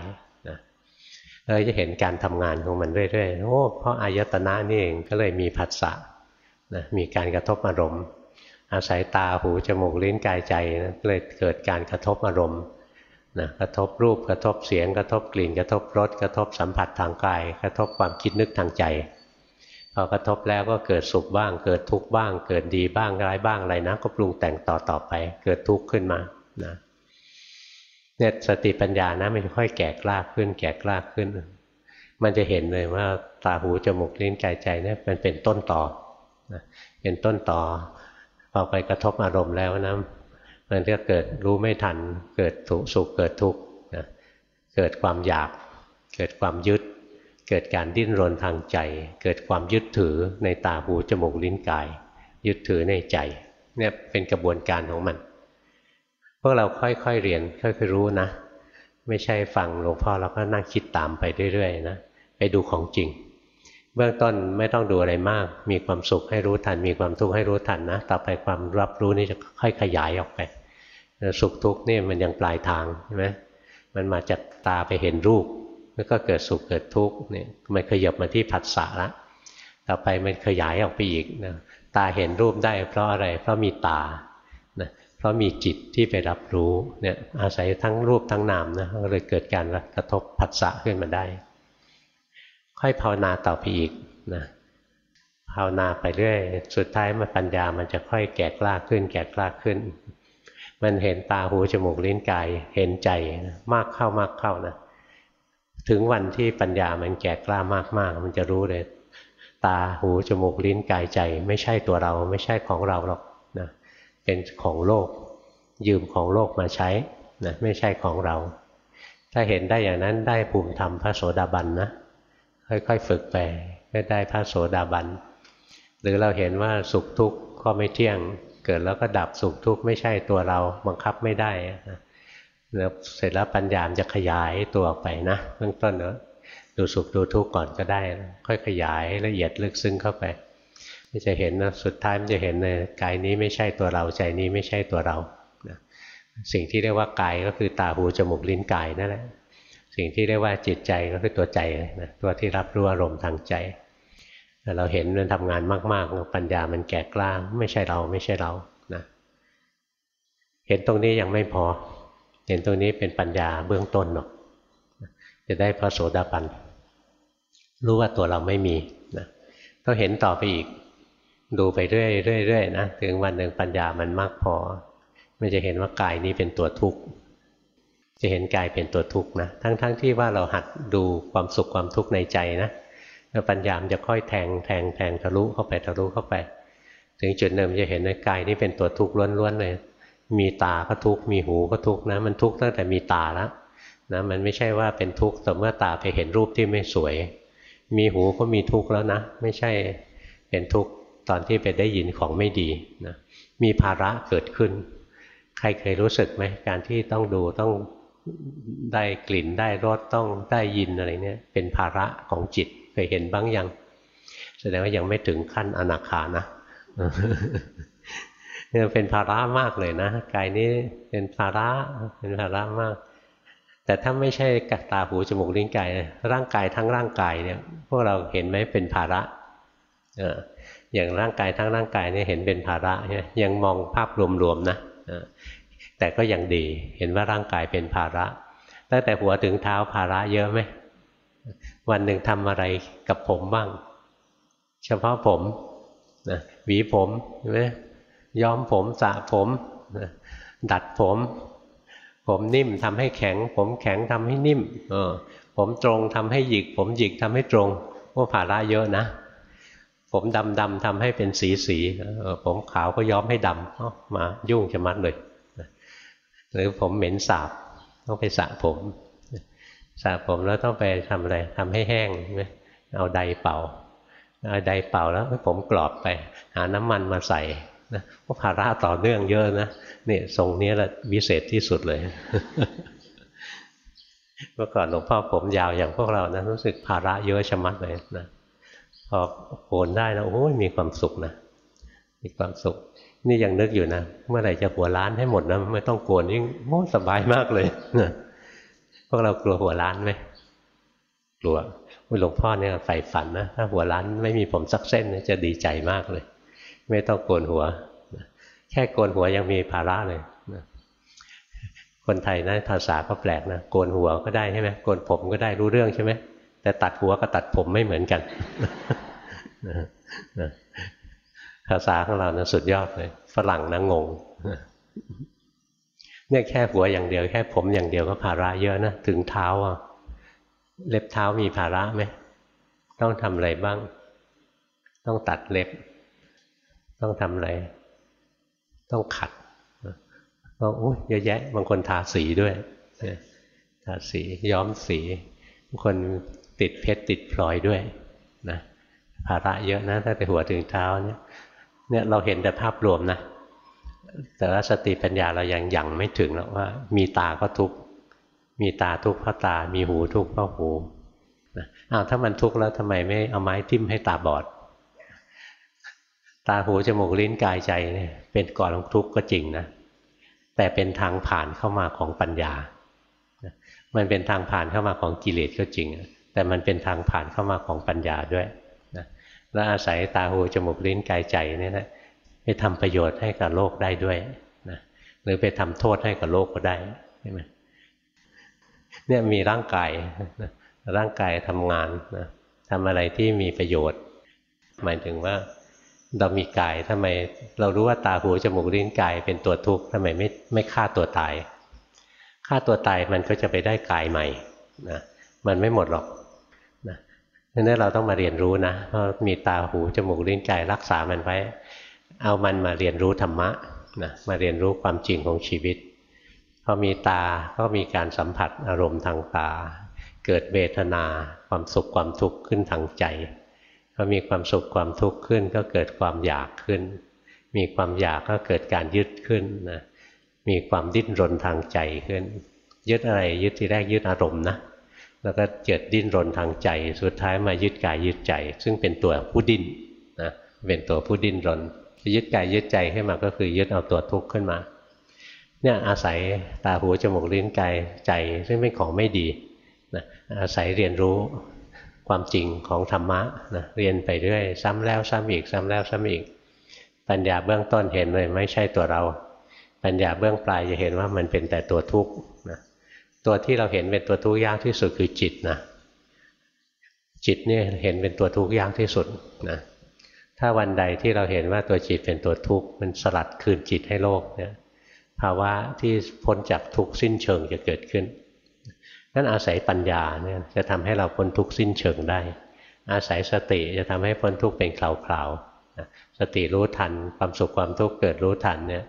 S1: เราจะเห็นการทำงานของมันเรื่อยๆ โอ้ เพราะอายตนะนี่เองก็เลยมีผัสสะนะมีการกระทบอารมณ์ อาศัยตาหูจมูกลิ้นกายใจนะเลยเกิดการกระทบอารมณ์นะกระทบรูปกระทบเสียง กระทบกลิ่น กระทบรสกระทบสัมผัสทางกาย กระทบความคิดนึกทางใจพอกระทบแล้วก็เกิดสุขบ้าง เกิดทุกข์บ้าง เกิดดีบ้างร้ายบ้างอะไรนะ ก็ปรุงแต่งต่อต่อไป เกิดทุกข์ขึ้นมานะ เนี่ยสติปัญญานะมันค่อยแก่กล้าขึ้น แก่กล้าขึ้น มันจะเห็นเลยว่าตาหูจมูกลิ้นกายใจเนี่ยมันเป็นต้นต่อเป็นต้นต่อพอไปกระทบอารมณ์แล้วนะมันจะเกิดรู้ไม่ทัน เกิดสุขเกิดทุกข์เกิดความอยาก เกิดความยึด เกิดการดิ้นรนทางใจ เกิดความยึดถือในตาหูจมูกลิ้นกาย ยึดถือในใจเนี่ยเป็นกระบวนการของมัน พวกเราค่อยๆเรียนค่อยๆรู้นะ ไม่ใช่ฟังหลวงพ่อเราก็นั่งคิดตามไปเรื่อยๆนะไปดูของจริง เบื้องต้นไม่ต้องดูอะไรมาก มีความสุขให้รู้ทัน มีความทุกข์ให้รู้ทันนะ ต่อไปความรับรู้นี่จะค่อยขยายออกไปสุขทุกข์นี่มันยังปลายทางใช่ไหมมันมาจากตาไปเห็นรูป แล้วก็เกิดสุขเกิดทุกข์นี่มันขยับมาที่ผัสสะละต่อไปมันขยายออกไปอีกนะตาเห็นรูปได้เพราะอะไร เพราะมีตา ราะมีจิตที่ไปรับรู้เนี่ยอาศัยทั้งรูปทั้งนามนะก็เลยเกิดการกระทบผัสสะขึ้นมาได้ ค่อยภาวนาต่อไปอีกนะภาวนาไปเรื่อย สุดท้ายมันปัญญามันจะค่อยแก่กล้าขึ้น แก่กล้าขึ้น มันเห็นตาหูจมูกลิ้นกายเห็นใจมากเข้ามากเข้านะถึงวันที่ปัญญามันแก่กล้ามากๆ มันจะรู้เลย ตาหูจมูกลิ้นกายใจ ไม่ใช่ตัวเราไม่ใช่ของเราหรอก เป็นของโลก ยืมของโลกมาใช้นะไม่ใช่ของเรา ถ้าเห็นได้อย่างนั้นได้ภูมิธรรมพระโสดาบันนะค่อยๆฝึกไปก็ได้พระโสดาบันหรือเราเห็นว่าสุขทุกข์ก็ไม่เที่ยง เกิดแล้วก็ดับสุขทุกข์ไม่ใช่ตัวเราบังคับไม่ได้แล้วเสร็จแล้วปัญญามจะขยายตัวออกไปนะเบื้องต้นเนอะดูสุขดูทุกข์ก่อนก็ได้ ค่อยขยายละเอียดลึกซึ้งเข้าไป จะเห็นนะสุดท้ายมันจะเห็นเลยกายนี้ไม่ใช่ตัวเราใจนี้ไม่ใช่ตัวเรานะสิ่งที่เรียกว่ากายก็คือตาหูจมูกลิ้นกายนั่นแหละสิ่งที่เรียกว่าจิตใจก็คือตัวใจนะตัวที่รับรู้อารมณ์ทางใจเราเห็นมันทำงานมากๆ ปัญญามันแก่กล้าไม่ใช่เราไม่ใช่เรานะเห็นตรงนี้ยังไม่พอ เห็นตรงนี้เป็นปัญญาเบื้องต้นหรอกจะได้พระโสดาบันรู้ว่าตัวเราไม่มีนะต้องเห็นต่อไปอีก ดูไปเรื่อยๆนะถึงวันหนึ่งปัญญามันมากพอ มันจะเห็นว่ากายนี้เป็นตัวทุกข์จะเห็นกายเป็นตัวทุกข์นะทั้งๆทที่ว่าเราหัดดูความสุขความทุกข์ในใจนะแล้วปัญญามจะค่อยแทงแทงแทงทะลุเข้าไปทะลุเข้าไป ถึงจุดหนึ่งจะเห็นในกายนี้เป็นตัวทุกข์ล้วนๆเลย มีตาก็ทุกข์มีหูก็ทุกข์นะ มันทุกข์ตั้งแต่มีตาแล้วนะมันไม่ใช่ว่าเป็นทุกข์แต่เมื่อตาไปเห็นรูปที่ไม่สวย มีหูก็มีทุกข์แล้วนะ ไม่ใช่เป็นทุกข์ ตอนที่ไปได้ยินของไม่ดีนะมีภาระเกิดขึ้น ใครเคยรู้สึกไหมการที่ต้องดูต้องได้กลิ่นได้รสต้องได้ยินอะไรเนี่ยเป็นภาระของจิตเคยเห็นบ้างยังแสดงว่ายังไม่ถึงขั้นอนาคานะเนี่ยเป็นภาระมากเลยนะกายนี้เป็นภาระเป็นภาระมาก แต่ถ้าไม่ใช่กัตาหูจมูกลิ้นกายร่างกายทั้งร่างกายเนี่ย พวกเราเห็นไหมเป็นภาระ อย่างร่างกายทั้งร่างกายเนี่ยเห็นเป็นภาระยังมองภาพรวมๆนะแต่ก็ยังดีเห็นว่าร่างกายเป็นภาระตั้งแต่หัวถึงเท้าภาระเยอะไหมวันหนึ่งทำอะไรกับผมบ้าง เฉพาะผมนะหวีผมใช่ไหมย้อมผมสระผมนะดัดผม ผมนิ่มทำให้แข็ง ผมแข็งทำให้นิ่ม เออ ผมตรงทำให้หยิก ผมหยิกทำให้ตรงว่าภาระเยอะนะ ผมดำดำทำให้เป็นสีสีผมขาวก็ย้อมให้ดำมายุ่งจะมัดเลยหรือผมเหม็นสาบต้องไปสระผมสระผมแล้วต้องไปทำอะไรทำให้แห้งไหมเอาไดเป่าเอาไดเป่าแล้วผมกรอบไป หาน้ำมันมาใส่นะพวกภาระต่อเนื่องเยอะนะนี่ทรงนี้แหละวิเศษที่สุดเลยเมื่อก่อนหลวงพ่อผมยาวอย่างพวกเรานะรู้สึกภาระเยอะชะมัดเลยนะ พอโกนได้แล้วโอ้ยมีความสุขนะมีความสุข นี่ยังนึกอยู่นะ เมื่อไหร่จะหัวล้านให้หมดนะไม่ต้องโกนยิ่งโอ้สบายมากเลยนะพวกเรากลัวหัวล้านไหมกลัวหลวงพ่อเนี่ยใฝ่ฝันนะถ้าหัวล้านไม่มีผมสักเส้นจะดีใจมากเลย ไม่ต้องโกนหัวแค่โกนหัวยังมีภาระเลยคนไทยนะภาษาก็แปลกนะโกนหัวก็ได้ใช่ไหมโกนผมก็ได้รู้เรื่องใช่ไหม แต่ตัดหัวกับตัดผมไม่เหมือนกันภาษาของเรานะสุดยอดเลย ฝรั่งนะงงเนี่ยแค่หัวอย่างเดียว แค่ผมอย่างเดียวก็ภาระเยอะนะ ถึงเท้าอะ เล็บเท้ามีภาระไหม ต้องทำอะไรบ้าง ต้องตัดเล็บ ต้องทำอะไร ต้องขัดก็อุ้ยเยอะแยะ บางคนทาสีด้วยทาสีย้อมสี บางคน ติดเพชรติดพลอยด้วยนะภาระเยอะนะตั้งแต่หัวถึงเท้าเนี่ยเนี่ยเราเห็นแต่ภาพรวมนะ แต่ว่าสติปัญญาเรายังยังไม่ถึงหรอกว่า มีตาก็ทุกมีตาทุกเพราะตา มีหูทุกเพราะหูอ้าวถ้ามันทุกข์แล้วทำไมไม่เอาไม้ทิ่มให้ตาบอด ตาหูจมูกลิ้นกายใจเนี่ยเป็นก่อนของทุกข์ก็จริงนะแต่เป็นทางผ่านเข้ามาของปัญญา มันเป็นทางผ่านเข้ามาของกิเลสก็จริง แต่มันเป็นทางผ่านเข้ามาของปัญญาด้วยนะแล้วอาศัยตาหูจมูกลิ้นกายใจเนี่ยนะไปทำประโยชน์ให้กับโลกได้ด้วยนะหรือไปทำโทษให้กับโลกก็ได้ใช่ไหมเนี่ยมีร่างกายร่างกายทำงานนะทำอะไรที่มีประโยชน์ หมายถึงว่าเรามีกายทำไมเรารู้ว่าตาหูจมูกลิ้นกายเป็นตัวทุกข์ทำไมไม่ไม่ฆ่าตัวตายฆ่าตัวตายมันก็จะไปได้กายใหม่นะมันไม่หมดหรอก นั้นเราต้องมาเรียนรู้นะเพราะมีตาหูจมูกลิ้นกายรักษามันไว้ เอามันมาเรียนรู้ธรรมะนะมาเรียนรู้ความจริงของชีวิตพอมีตาก็มีการสัมผัสอารมณ์ทางตา เกิดเวทนาความสุขความทุกข์ขึ้นทางใจพอมีความสุขความทุกข์ขึ้น ก็เกิดความอยากขึ้น มีความอยากก็เกิดการยึดขึ้นนะมีความดิ้นรนทางใจขึ้น ยึดอะไรยึดที่แรกยึดอารมณ์นะ แล้วก็เกิดดิ้นรนทางใจ สุดท้ายมายึดกายยึดใจ ซึ่งเป็นตัวผู้ดิ้นนะเป็นตัวผู้ดิ้นรนยึดกายยึดใจขึ้นมาก็คือยึดเอาตัวทุกข์ขึ้นมาเนี่ยอาศัยตาหูจมูกลิ้นกายใจซึ่งเป็นของไม่ดีนะอาศัยเรียนรู้ความจริงของธรรมะนะเรียนไปเรื่อยซ้ำแล้วซ้ำอีกซ้ำแล้วซ้ำอีก ปัญญาเบื้องต้นเห็นเลยไม่ใช่ตัวเรา ปัญญาเบื้องปลายจะเห็นว่ามันเป็นแต่ตัวทุกข์นะ ตัวที่เราเห็นเป็นตัวทุกข์ยากที่สุดคือจิตนะจิตเนี่ยเห็นเป็นตัวทุกข์ยากที่สุดนะถ้าวันใดที่เราเห็นว่าตัวจิตเป็นตัวทุกข์มันสลัดคืนจิตให้โลกเนี่ยภาวะที่พ้นจากทุกข์สิ้นเชิงจะเกิดขึ้นนั่นอาศัยปัญญาเนี่ยจะทำให้เราพ้นทุกข์สิ้นเชิงได้ อาศัยสติจะทำให้พ้นทุกข์เป็นคราวๆสติรู้ทันความสุขความทุกข์เกิดรู้ทันเนี่ย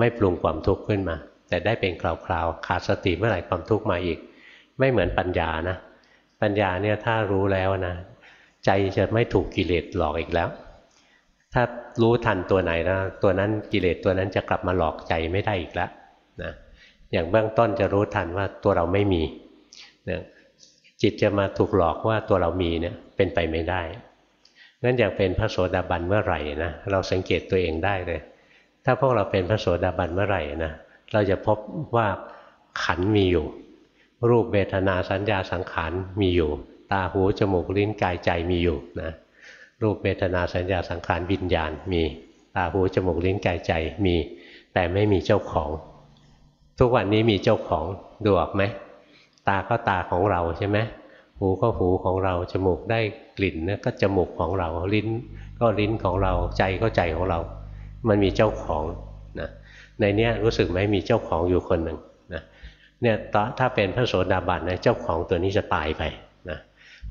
S1: ไม่ปรุงความทุกข์ขึ้นมา แต่ได้เป็นคราวๆขาดสติเมื่อไหร่ความทุกข์มาอีก ไม่เหมือนปัญญานะ ปัญญาเนี่ยถ้ารู้แล้วนะ ใจจะไม่ถูกกิเลสหลอกอีกแล้ว ถ้ารู้ทันตัวไหนนะ ตัวนั้นกิเลสตัวนั้นจะกลับมาหลอกใจไม่ได้อีกแล้วนะอย่างเบื้องต้นจะรู้ทันว่าตัวเราไม่มีนะจิตจะมาถูกหลอกว่าตัวเรามีเนี่ยเป็นไปไม่ได้งั้นอย่างเป็นพระโสดาบันเมื่อไหร่นะเราสังเกตตัวเองได้เลย ถ้าพวกเราเป็นพระโสดาบันเมื่อไหร่นะ เราจะพบว่าขันมีอยู่ รูปเวทนาสัญญาสังขารมีอยู่ ตาหูจมูกลิ้นกายใจมีอยู่นะรูปเวทนาสัญญาสังขารวิญญาณมี ตาหูจมูกลิ้นกายใจมี แต่ไม่มีเจ้าของ ทุกวันนี้มีเจ้าของดูออกไหมตาก็ตาของเราใช่ไหมหูก็หูของเราจมูกได้กลิ่นนะก็จมูกของเราลิ้น ก็ลิ้นของเราใจก็ใจของเรา มันมีเจ้าของ ในนี้รู้สึกไหมมีเจ้าของอยู่คนหนึ่งนะเนี่ยถ้าเป็นพระโสดาบันนะเจ้าของตัวนี้จะตายไปนะ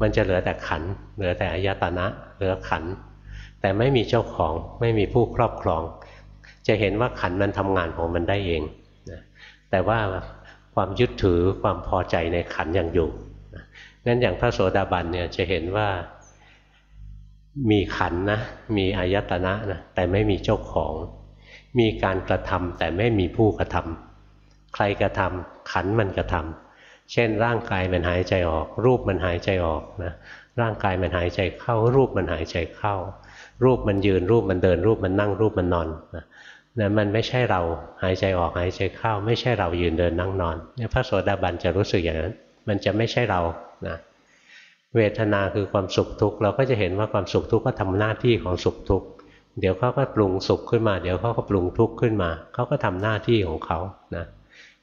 S1: มันจะเหลือแต่ขันเหลือแต่อายตนะเหลือขัน แต่ไม่มีเจ้าของไม่มีผู้ครอบครอง จะเห็นว่าขันมันทำงานของมันได้เองนะแต่ว่าความยึดถือความพอใจในขันยังอยู่งั้นอย่างพระโสดาบันเนี่ยจะเห็นว่ามีขันนะมีอายตนะนะแต่ไม่มีเจ้าของ มีการกระทำแต่ไม่มีผู้กระทำใครกระทำขันมันกระทำเช่น ร่างกายมันหายใจออก รูปมันหายใจออกนะร่างกายมันหายใจเข้า รูปมันหายใจเข้า รูปมันยืนรูปมันเดิน รูปมันนั่งรูปมันนอนนะนะมันไม่ใช่เราหายใจออกหายใจเข้า ไม่ใช่เรายืนเดินนั่งนอนเนี่ยพระโสดาบันจะรู้สึกอย่างนั้น มันจะไม่ใช่เรานะเวทนาคือความสุขทุกข์เราก็จะเห็นว่าความสุขทุกข์ก็ทำหน้าที่ของสุขทุกข์ เดี๋ยวเขาก็ปรุงสุขขึ้นมา เดี๋ยวเขาก็ปรุงทุกข์ขึ้นมาเขาก็ทำหน้าที่ของเขานะ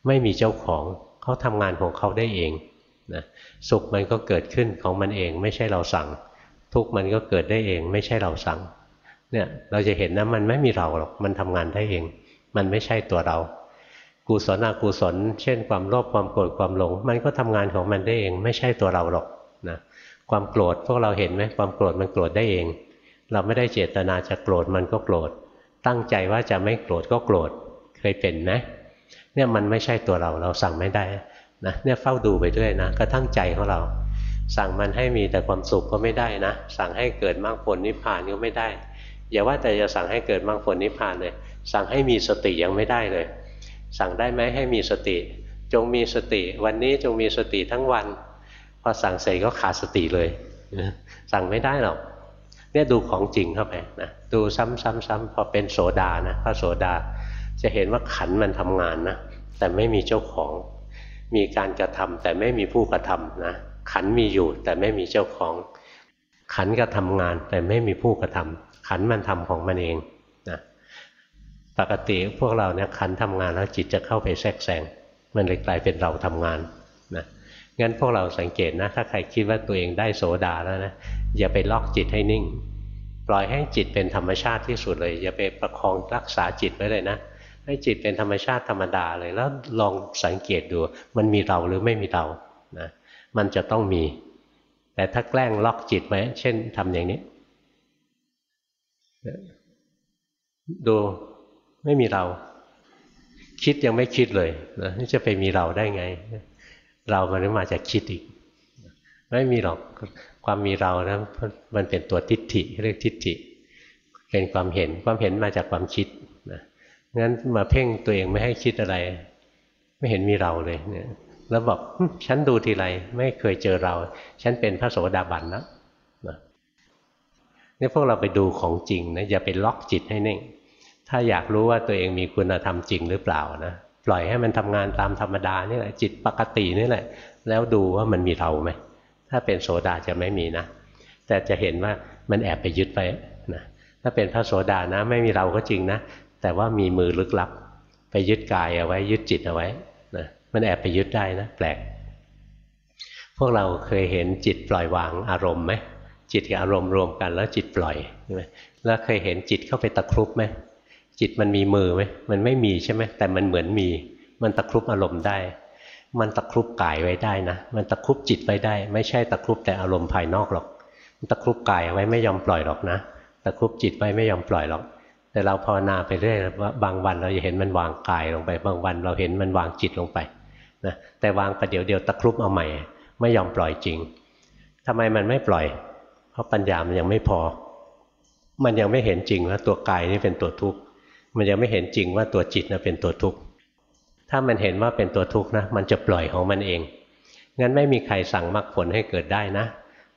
S1: ไม่มีเจ้าของเขาทำงานของเขาได้เองนะสุขมันก็เกิดขึ้นของมันเอง ไม่ใช่เราสั่ง ทุกข์มันก็เกิดได้เอง ไม่ใช่เราสั่งเนี่ยเราจะเห็นนะมันไม่มีเราหรอกมันทำงานได้เอง มันไม่ใช่ตัวเรากุศลอกุศลเช่น ความโลภความโกรธความหลง มันก็ทำงานของมันได้เอง ไม่ใช่ตัวเราหรอกนะความโกรธพวกเราเห็นไหมความโกรธมันโกรธได้เอง เราไม่ได้เจตนาจะโกรธมันก็โกรธ ตั้งใจว่าจะไม่โกรธก็โกรธเคยเป็นไหมเนี่ยมันไม่ใช่ตัวเราเราสั่งไม่ได้นะเนี่ยเฝ้าดูไปด้วยนะกระทั่งใจของเรา สั่งมันให้มีแต่ความสุขก็ไม่ได้นะ สั่งให้เกิดมากผลนิพพานก็ไม่ได้ อย่าว่าแต่จะสั่งให้เกิดมรรคผลนิพพานเลย สั่งให้มีสติยังไม่ได้เลย สั่งได้ไหมให้มีสติ จงมีสติ วันนี้จงมีสติทั้งวัน พอสั่งเสร็จก็ขาดสติเลย สั่งไม่ได้หรอก เนี่ยดูของจริงเข้าไปนะดูซ้ำๆๆพอเป็นโสดานะพระโสดาจะเห็นว่าขันมันทำงานนะแต่ไม่มีเจ้าของ มีการกระทำแต่ไม่มีผู้กระทำนะขันมีอยู่แต่ไม่มีเจ้าของ ขันกระทำงาน แต่ไม่มีผู้กระทำขันมันทำของมันเองนะปกติพวกเราเนี่ยขันทำงานแล้วจิตจะเข้าไปแทรกแซงมันเลยกลายเป็นเราทำงาน งั้นพวกเราสังเกตนะ ถ้าใครคิดว่าตัวเองได้โสดาแล้วนะอย่าไปล็อกจิตให้นิ่ง ปล่อยให้จิตเป็นธรรมชาติที่สุดเลย อย่าไปประคองรักษาจิตไว้เลยนะให้จิตเป็นธรรมชาติธรรมดาเลยแล้วลองสังเกตดู มันมีเราหรือไม่มีเรานะมันจะต้องมี แต่ถ้าแกล้งล็อกจิตไว้เช่นทำอย่างนี้ ดูไม่มีเรา คิดยังไม่คิดเลยนะจะไปมีเราได้ไง เรามันมาจากคิดอีก ไม่มีหรอกความมีเรานะมันเป็นตัวทิฏฐิเรียกทิฏฐิ เป็นความเห็นความเห็นมาจากความคิดนะงั้นมาเพ่งตัวเองไม่ให้คิดอะไร ไม่เห็นมีเราเลยเนี่ยแล้วบอกฉันดูทีไรไม่เคยเจอเรา ฉันเป็นพระโสดาบันแล้วนะนี่พวกเราไปดูของจริงนะอย่าไปล็อกจิตให้นิ่ง ถ้าอยากรู้ว่าตัวเองมีคุณธรรมจริงหรือเปล่านะ ปล่อยให้มันทำงานตามธรรมดานี่แหละจิตปกตินี่แหละ แล้วดูว่ามันมีเราไหมถ้าเป็นโสดาจะไม่มีนะ แต่จะเห็นว่ามันแอบไปยึดไปนะถ้าเป็นพระโสดานะ ไม่มีเราก็จริงนะ แต่ว่ามีมือลึกลับ ไปยึดกายเอาไว้ยึดจิตเอาไว้นะมันแอบไปยึดได้นะแปลก พวกเราเคยเห็นจิตปล่อยวางอารมณ์ไหมจิตกับอารมณ์รวมกันแล้วจิตปล่อยใช่ไหมแล้วเคยเห็นจิตเข้าไปตะครุบไหม จิตมันมีมือไหมมันไม่มีใช่ไหมแต่มันเหมือนมี มันตะครุบอารมณ์ได้ มันตะครุบกายไว้ได้นะ มันตะครุบจิตไว้ได้ ไม่ใช่ตะครุบแต่อารมณ์ภายนอกหรอก มันตะครุบกายไว้ไม่ยอมปล่อยหรอกนะตะครุบจิตไว้ไม่ยอมปล่อยหรอก แต่เราภาวนาไปเรื่อยว่าบางวันเราจะเห็นมันวางกายลงไป บางวันเราเห็นมันวางจิตลงไปนะแต่วางประเดี๋ยวเดียวตะครุบเอาใหม่ ไม่ยอมปล่อยจริงทำไมมันไม่ปล่อย เพราะปัญญามันยังไม่พอ มันยังไม่เห็นจริงว่าตัวกายนี่เป็นตัวทุกข์ มันยังไม่เห็นจริงว่าตัวจิตนะเป็นตัวทุกข์ถ้ามันเห็นว่าเป็นตัวทุกข์นะมันจะปล่อยของมันเอง งั้นไม่มีใครสั่งมรรคผลให้เกิดได้นะ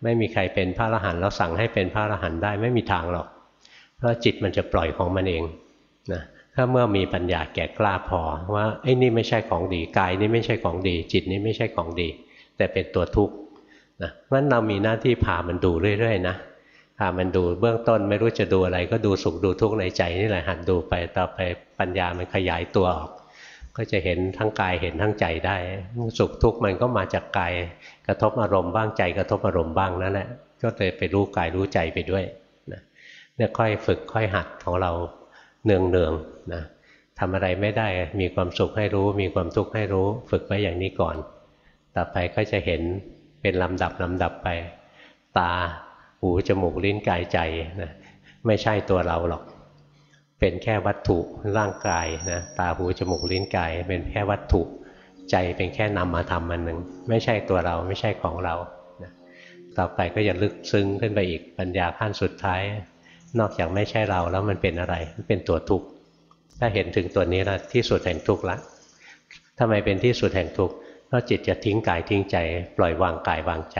S1: ไม่มีใครเป็นพระอรหันต์แล้วสั่งให้เป็นพระอรหันต์ได้ไม่มีทางหรอก เพราะจิตมันจะปล่อยของมันเองนะถ้าเมื่อมีปัญญาแก่กล้าพอว่าไอ้นี่ไม่ใช่ของดีกายนี่ไม่ใช่ของดี จิตนี่ไม่ใช่ของดี แต่เป็นตัวทุกข์นะงั้นเรามีหน้าที่พามันดูเรื่อยๆนะ พามันดูเบื้องต้นไม่รู้จะดูอะไร ก็ดูสุขดูทุกข์ในใจนี่แหละหันดูไปต่อไปปัญญามันขยายตัวออก ก็จะเห็นทั้งกายเห็นทั้งใจได้ สุขทุกข์มันก็มาจากกายกระทบอารมณ์บ้างใจกระทบอารมณ์บ้างนั่นแหละก็เลยไปรู้กายรู้ใจไปด้วยนะเนี่ยค่อยฝึกค่อยหัดของเราเนืองเนืองนะทำอะไรไม่ได้มีความสุขให้รู้ มีความทุกข์ให้รู้ ฝึกไว้อย่างนี้ก่อน ต่อไปก็จะเห็นเป็นลำดับลำดับไป ตา หูจมูกลิ้นกายใจนะไม่ใช่ตัวเราหรอก เป็นแค่วัตถุร่างกายนะตาหูจมูกลิ้นกายเป็นแค่วัตถุใจเป็นแค่นำมาทำมันหนึ่งไม่ใช่ตัวเราไม่ใช่ของเรานะต่อไปก็จะลึกซึ้งขึ้นไปอีกปัญญาขั้นสุดท้าย นอกจากไม่ใช่เราแล้วมันเป็นอะไรมันเป็นตัวทุกข์ถ้าเห็นถึงตัวนี้แล้วที่สุดแห่งทุกข์ละทำไมเป็นที่สุดแห่งทุกข์เพราะจิตจะทิ้งกายทิ้งใจ ปล่อยวางกายวางใจ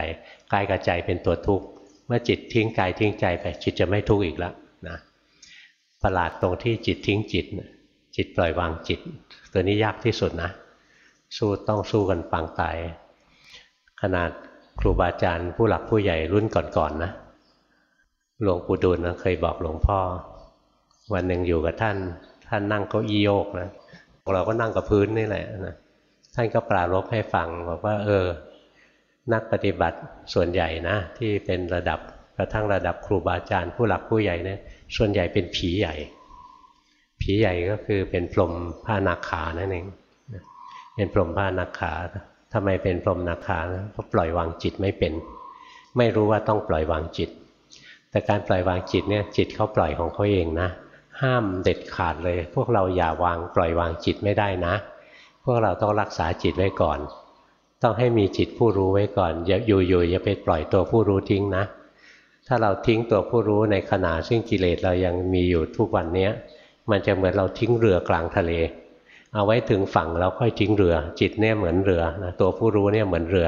S1: กายกับใจเป็นตัวทุกข์ เมื่อจิตทิ้งกายทิ้งใจไป จิตจะไม่ทุกข์อีกแล้วนะประหลาดตรงที่จิตทิ้งจิต จิตปล่อยวางจิต ตัวนี้ยากที่สุดนะ สู้ต้องสู้กันปางตาย ขนาดครูบาอาจารย์ผู้หลักผู้ใหญ่รุ่นก่อนๆนนะหลวงปู่ดูลนะเคยบอกหลวงพ่อ วันหนึ่งอยู่กับท่าน ท่านนั่งเก้าอี้โยกนะเราก็นั่งกับพื้นนี่แหละนะท่านก็ปรารบให้ฟังบอกว่า เออ นักปฏิบัติส่วนใหญ่นะ ที่เป็นระดับกระทั่งระดับครูบาอาจารย์ผู้หลักผู้ใหญ่เนี่ยส่วนใหญ่เป็นผีใหญ่ ผีใหญ่ก็คือเป็นพรหมผ้านาขานั่นเองเป็นพรหมผ้านาขาทำไมเป็นพรหมนาขาเพราะปล่อยวางจิตไม่เป็น ไม่รู้ว่าต้องปล่อยวางจิต แต่การปล่อยวางจิตเนี่ยจิตเขาปล่อยของเขาเองนะห้ามเด็ดขาดเลย พวกเราอย่าวางปล่อยวางจิตไม่ได้นะ พวกเราต้องรักษาจิตไว้ก่อน ต้องให้มีจิตผู้รู้ไว้ก่อน อย่าอยู่ๆอย่าไปปล่อยตัวผู้รู้ทิ้งนะ ถ้าเราทิ้งตัวผู้รู้ในขณะซึ่งกิเลสเรายังมีอยู่ทุกวันนี้มันจะเหมือนเราทิ้งเรือกลางทะเล เอาไว้ถึงฝั่งเราค่อยทิ้งเรือ จิตเนี่ยเหมือนเรือนะตัวผู้รู้เนี่ยเหมือนเรือ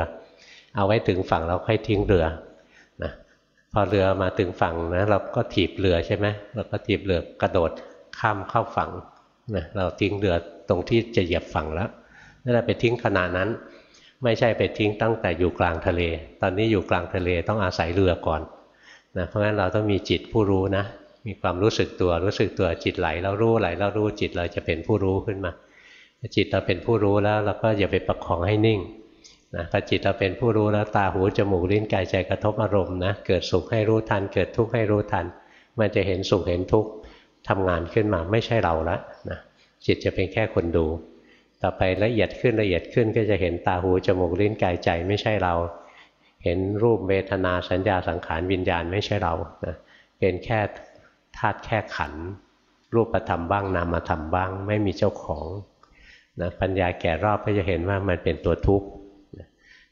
S1: เอาไว้ถึงฝั่งเราค่อยทิ้งเรือนะพอเรือมาถึงฝั่งนะเราก็ถีบเรือใช่ไหมเราก็ถีบเรือกระโดดข้ามเข้าฝั่งนะเราทิ้งเรือตรงที่จะเหยียบฝั่งแล้วนั่นแหละไปทิ้งขณะนั้น ไม่ใช่ไปทิ้งตั้งแต่อยู่กลางทะเล ตอนนี้อยู่กลางทะเลต้องอาศัยเรือก่อนนะเพราะงั้นเราต้องมีจิตผู้รู้นะ มีความรู้สึกตัวรู้สึกตัวจิตไหลแล้วรู้ไหลแล้วรู้จิตเราจะเป็นผู้รู้ขึ้นมา จิตเราเป็นผู้รู้แล้วเราก็อย่าไปประคองให้นิ่งนะพอจิตเราเป็นผู้รู้แล้วตาหูจมูกลิ้นกายใจกระทบอารมณ์นะเกิดสุขให้รู้ทัน เกิดทุกข์ให้รู้ทัน มันจะเห็นสุขเห็นทุกข์ทำงานขึ้นมาไม่ใช่เราละนะจิตจะเป็นแค่คนดู ต่อไปละเอียดขึ้นละเอียดขึ้นก็จะเห็นตาหูจมูกลิ้นกายใจไม่ใช่เรา เห็นรูปเวทนาสัญญาสังขารวิญญาณไม่ใช่เรานะเป็นแค่ธาตุแค่ขัน รูปธรรมบ้างนามธรรมบ้าง ไม่มีเจ้าของนะปัญญาแก่รอบก็จะเห็นว่ามันเป็นตัวทุกข์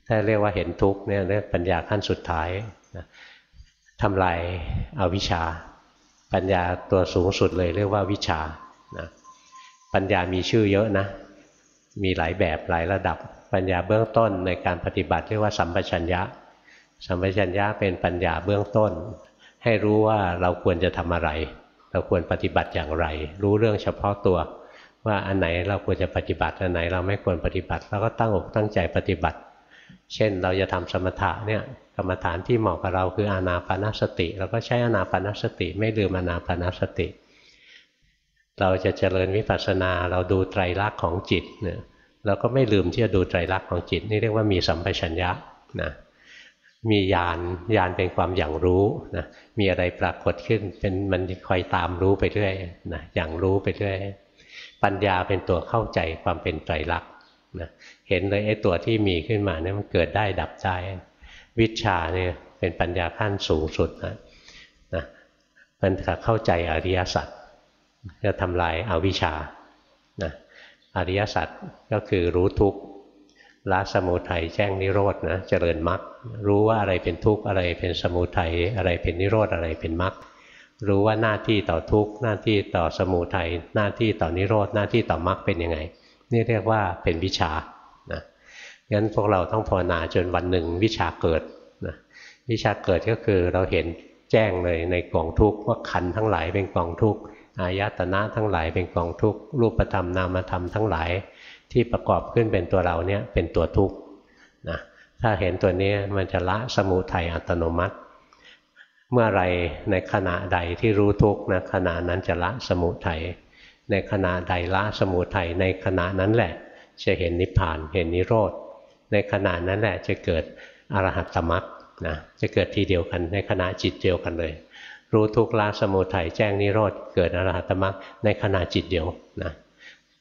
S1: ถ้าเรียกว่าเห็นทุกข์เนี่ยเรียกปัญญาขั้นสุดท้ายนะทำลายอาวิชชา ปัญญาตัวสูงสุดเลยเรียกว่าวิชานะปัญญามีชื่อเยอะนะ มีหลายแบบหลายระดับปัญญาเบื้องต้นในการปฏิบัติเรียกว่าสัมปชัญญะ สัมปชัญญะเป็นปัญญาเบื้องต้น ให้รู้ว่าเราควรจะทำอะไร เราควรปฏิบัติอย่างไร รู้เรื่องเฉพาะตัว ว่าอันไหนเราควรจะปฏิบัติอันไหนเราไม่ควรปฏิบัติเราก็ตั้งอกตั้งใจปฏิบัติ เช่นเราจะทำสมถะเนี่ยกรรมฐานที่เหมาะกับเราคืออานาปาสติเราก็ใช้อานาปาสติ ไม่ลืมอานาปาสติ เราจะเจริญวิปัสสนาเราดูไตรลักษณ์ของจิตเนี่ยเราก็ไม่ลืมที่จะดูไตรลักษณ์ของจิต นี่เรียกว่ามีสัมปชัญญะนะมีญาณญาณเป็นความอย่างรู้นะมีอะไรปรากฏขึ้นเป็นมันคอยตามรู้ไปเรื่อยนะอย่างรู้ไปเรื่อยปัญญาเป็นตัวเข้าใจความเป็นไตรลักษณ์นะเห็นเลยไอ้ตัวที่มีขึ้นมาเนี่ยมันเกิดได้ดับใจวิชาเนี่ยเป็นปัญญาขั้นสูงสุดนะนะมันเข้าใจอริยสัจ จะทำลายอาวิชชานะอริยสัจก็คือรู้ทุกข์ละสมุทัยแจ้งนิโรธนะเจริญมรรครู้ว่าอะไรเป็นทุกข์อะไรเป็นสมุทัยอะไรเป็นนิโรธอะไรเป็นมรรครู้ว่าหน้าที่ต่อทุกข์หน้าที่ต่อสมุทัยหน้าที่ต่อนิโรธหน้าที่ต่อมรรคเป็นยังไง นี่เรียกว่าเป็นวิชานะงั้นพวกเราต้องภาวนาจนวันหนึ่งวิชาเกิดนะวิชาเกิดก็คือเราเห็นแจ้งเลยในกองทุกข์ว่าขันทั้งหลายเป็นกองทุกข์ อายตนะทั้งหลายเป็นกองทุกข์รูปธรรมนามธรรมทั้งหลายที่ประกอบขึ้นเป็นตัวเราเนี่ยเป็นตัวทุกข์นะถ้าเห็นตัวนี้มันจะละสมุทัยอัตโนมัติ เมื่อไรในขณะใดที่รู้ทุกข์นะขณะนั้นจะละสมุทัยในขณะใดละสมุทัยในขณะนั้นแหละ จะเห็นนิพพานเห็นนิโรธในขณะนั้นแหละจะเกิดอรหัตตมรรคนะจะเกิดทีเดียวกันในขณะจิตเดียวกันเลย รู้ทุกข์ละสมุทัยแจ้งนิโรธเกิดอรหัตมรรคในขณะจิตเดียวนะ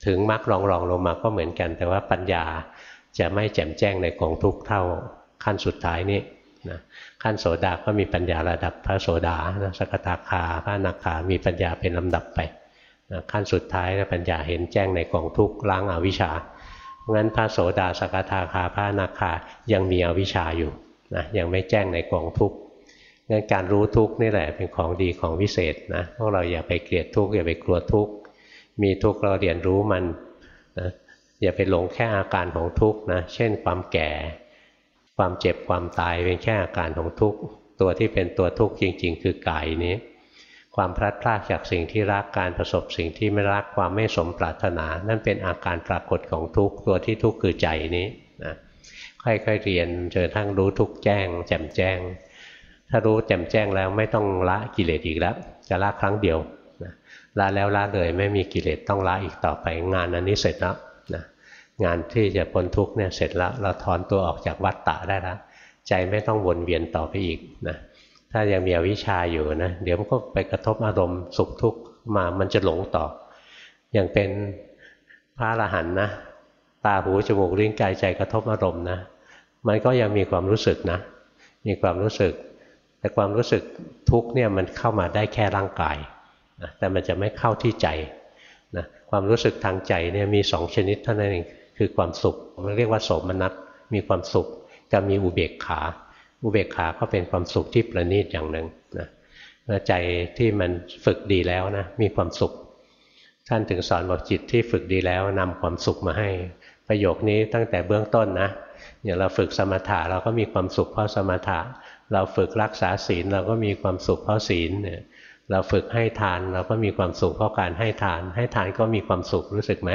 S1: ถึงมรรครองรองลงมาก็เหมือนกัน แต่ว่าปัญญาจะไม่แจ่มแจ้งในกองทุกข์เท่าขั้นสุดท้ายนี้นะขั้นโสดาก็มีปัญญาระดับพระโสดานะสกทาคาพระนาคามีปัญญาเป็นลำดับไปนะขั้นสุดท้ายปัญญาเห็นแจ้งในกองทุกข์ล้างอาวิชชางั้นพระโสดาสกทาคาพระนาคายังมีอวิชชาอยู่นะยังไม่แจ้งในกองทุกข์ งั้นการรู้ทุกข์นี่แหละเป็นของดีของวิเศษนะพวกเราอย่าไปเกลียดทุกข์อย่าไปกลัวทุกข์มีทุกข์เราเรียนรู้มันนะอย่าไปหลงแค่อาการของทุกข์นะเช่นความแก่ ความเจ็บความตายเป็นแค่อาการของทุกข์ตัวที่เป็นตัวทุกข์จริง ๆ คือกายนี้ ความพลัดพรากจากสิ่งที่รักการประสบสิ่งที่ไม่รักความไม่สมปรารถนา นั่นเป็นอาการปรากฏของทุกข์ตัวที่ทุกข์คือใจนี้นะค่อยๆเรียนจนทั้งรู้ทุกแจ้งแจ่มแจ้ง ถ้ารู้แจ่มแจ้งแล้วไม่ต้องละกิเลสอีกแล้ว จะละครั้งเดียวละแล้วละเลยไม่มีกิเลสต้องละอีกต่อไป งานอันนี้เสร็จแล้วนะงานที่จะพ้นทุกเนี่ยเสร็จแล้ว เราถอนตัวออกจากวัฏฏะได้แล้วใจไม่ต้องวนเวียนต่อไปอีกนะถ้ายังมีอวิชชาอยู่นะเดี๋ยวมันก็ไปกระทบอารมณ์สุขทุกข์มามันจะหลงต่อ อย่างเป็นพระอรหันต์นะตาหูจมูกลิ้นกายใจกระทบอารมณ์นะมันก็ยังมีความรู้สึกนะ มีความรู้สึก แต่ความรู้สึกทุกเนี่ยมันเข้ามาได้แค่ร่างกายนะแต่มันจะไม่เข้าที่ใจนะความรู้สึกทางใจเนี่ยมีสองชนิดเท่านั้นเองคือความสุขมันเรียกว่าโสมนัสมีความสุขกับมีอุเบกขา อุเบกขาก็เป็นความสุขที่ประณีตอย่างหนึ่งนะใจที่มันฝึกดีแล้วนะมีความสุข ท่านถึงสอนบอกจิตที่ฝึกดีแล้วนำความสุขมาให้ ประโยคนี้ตั้งแต่เบื้องต้นนะอย่างเราฝึกสมถะเราก็มีความสุขเพราะสมถะ เราฝึกรักษาศีลเราก็มีความสุขเพราะศีลเนี่ยเราฝึกให้ทานเราก็มีความสุขเพราะการให้ทาน ให้ทานก็มีความสุขรู้สึกไหม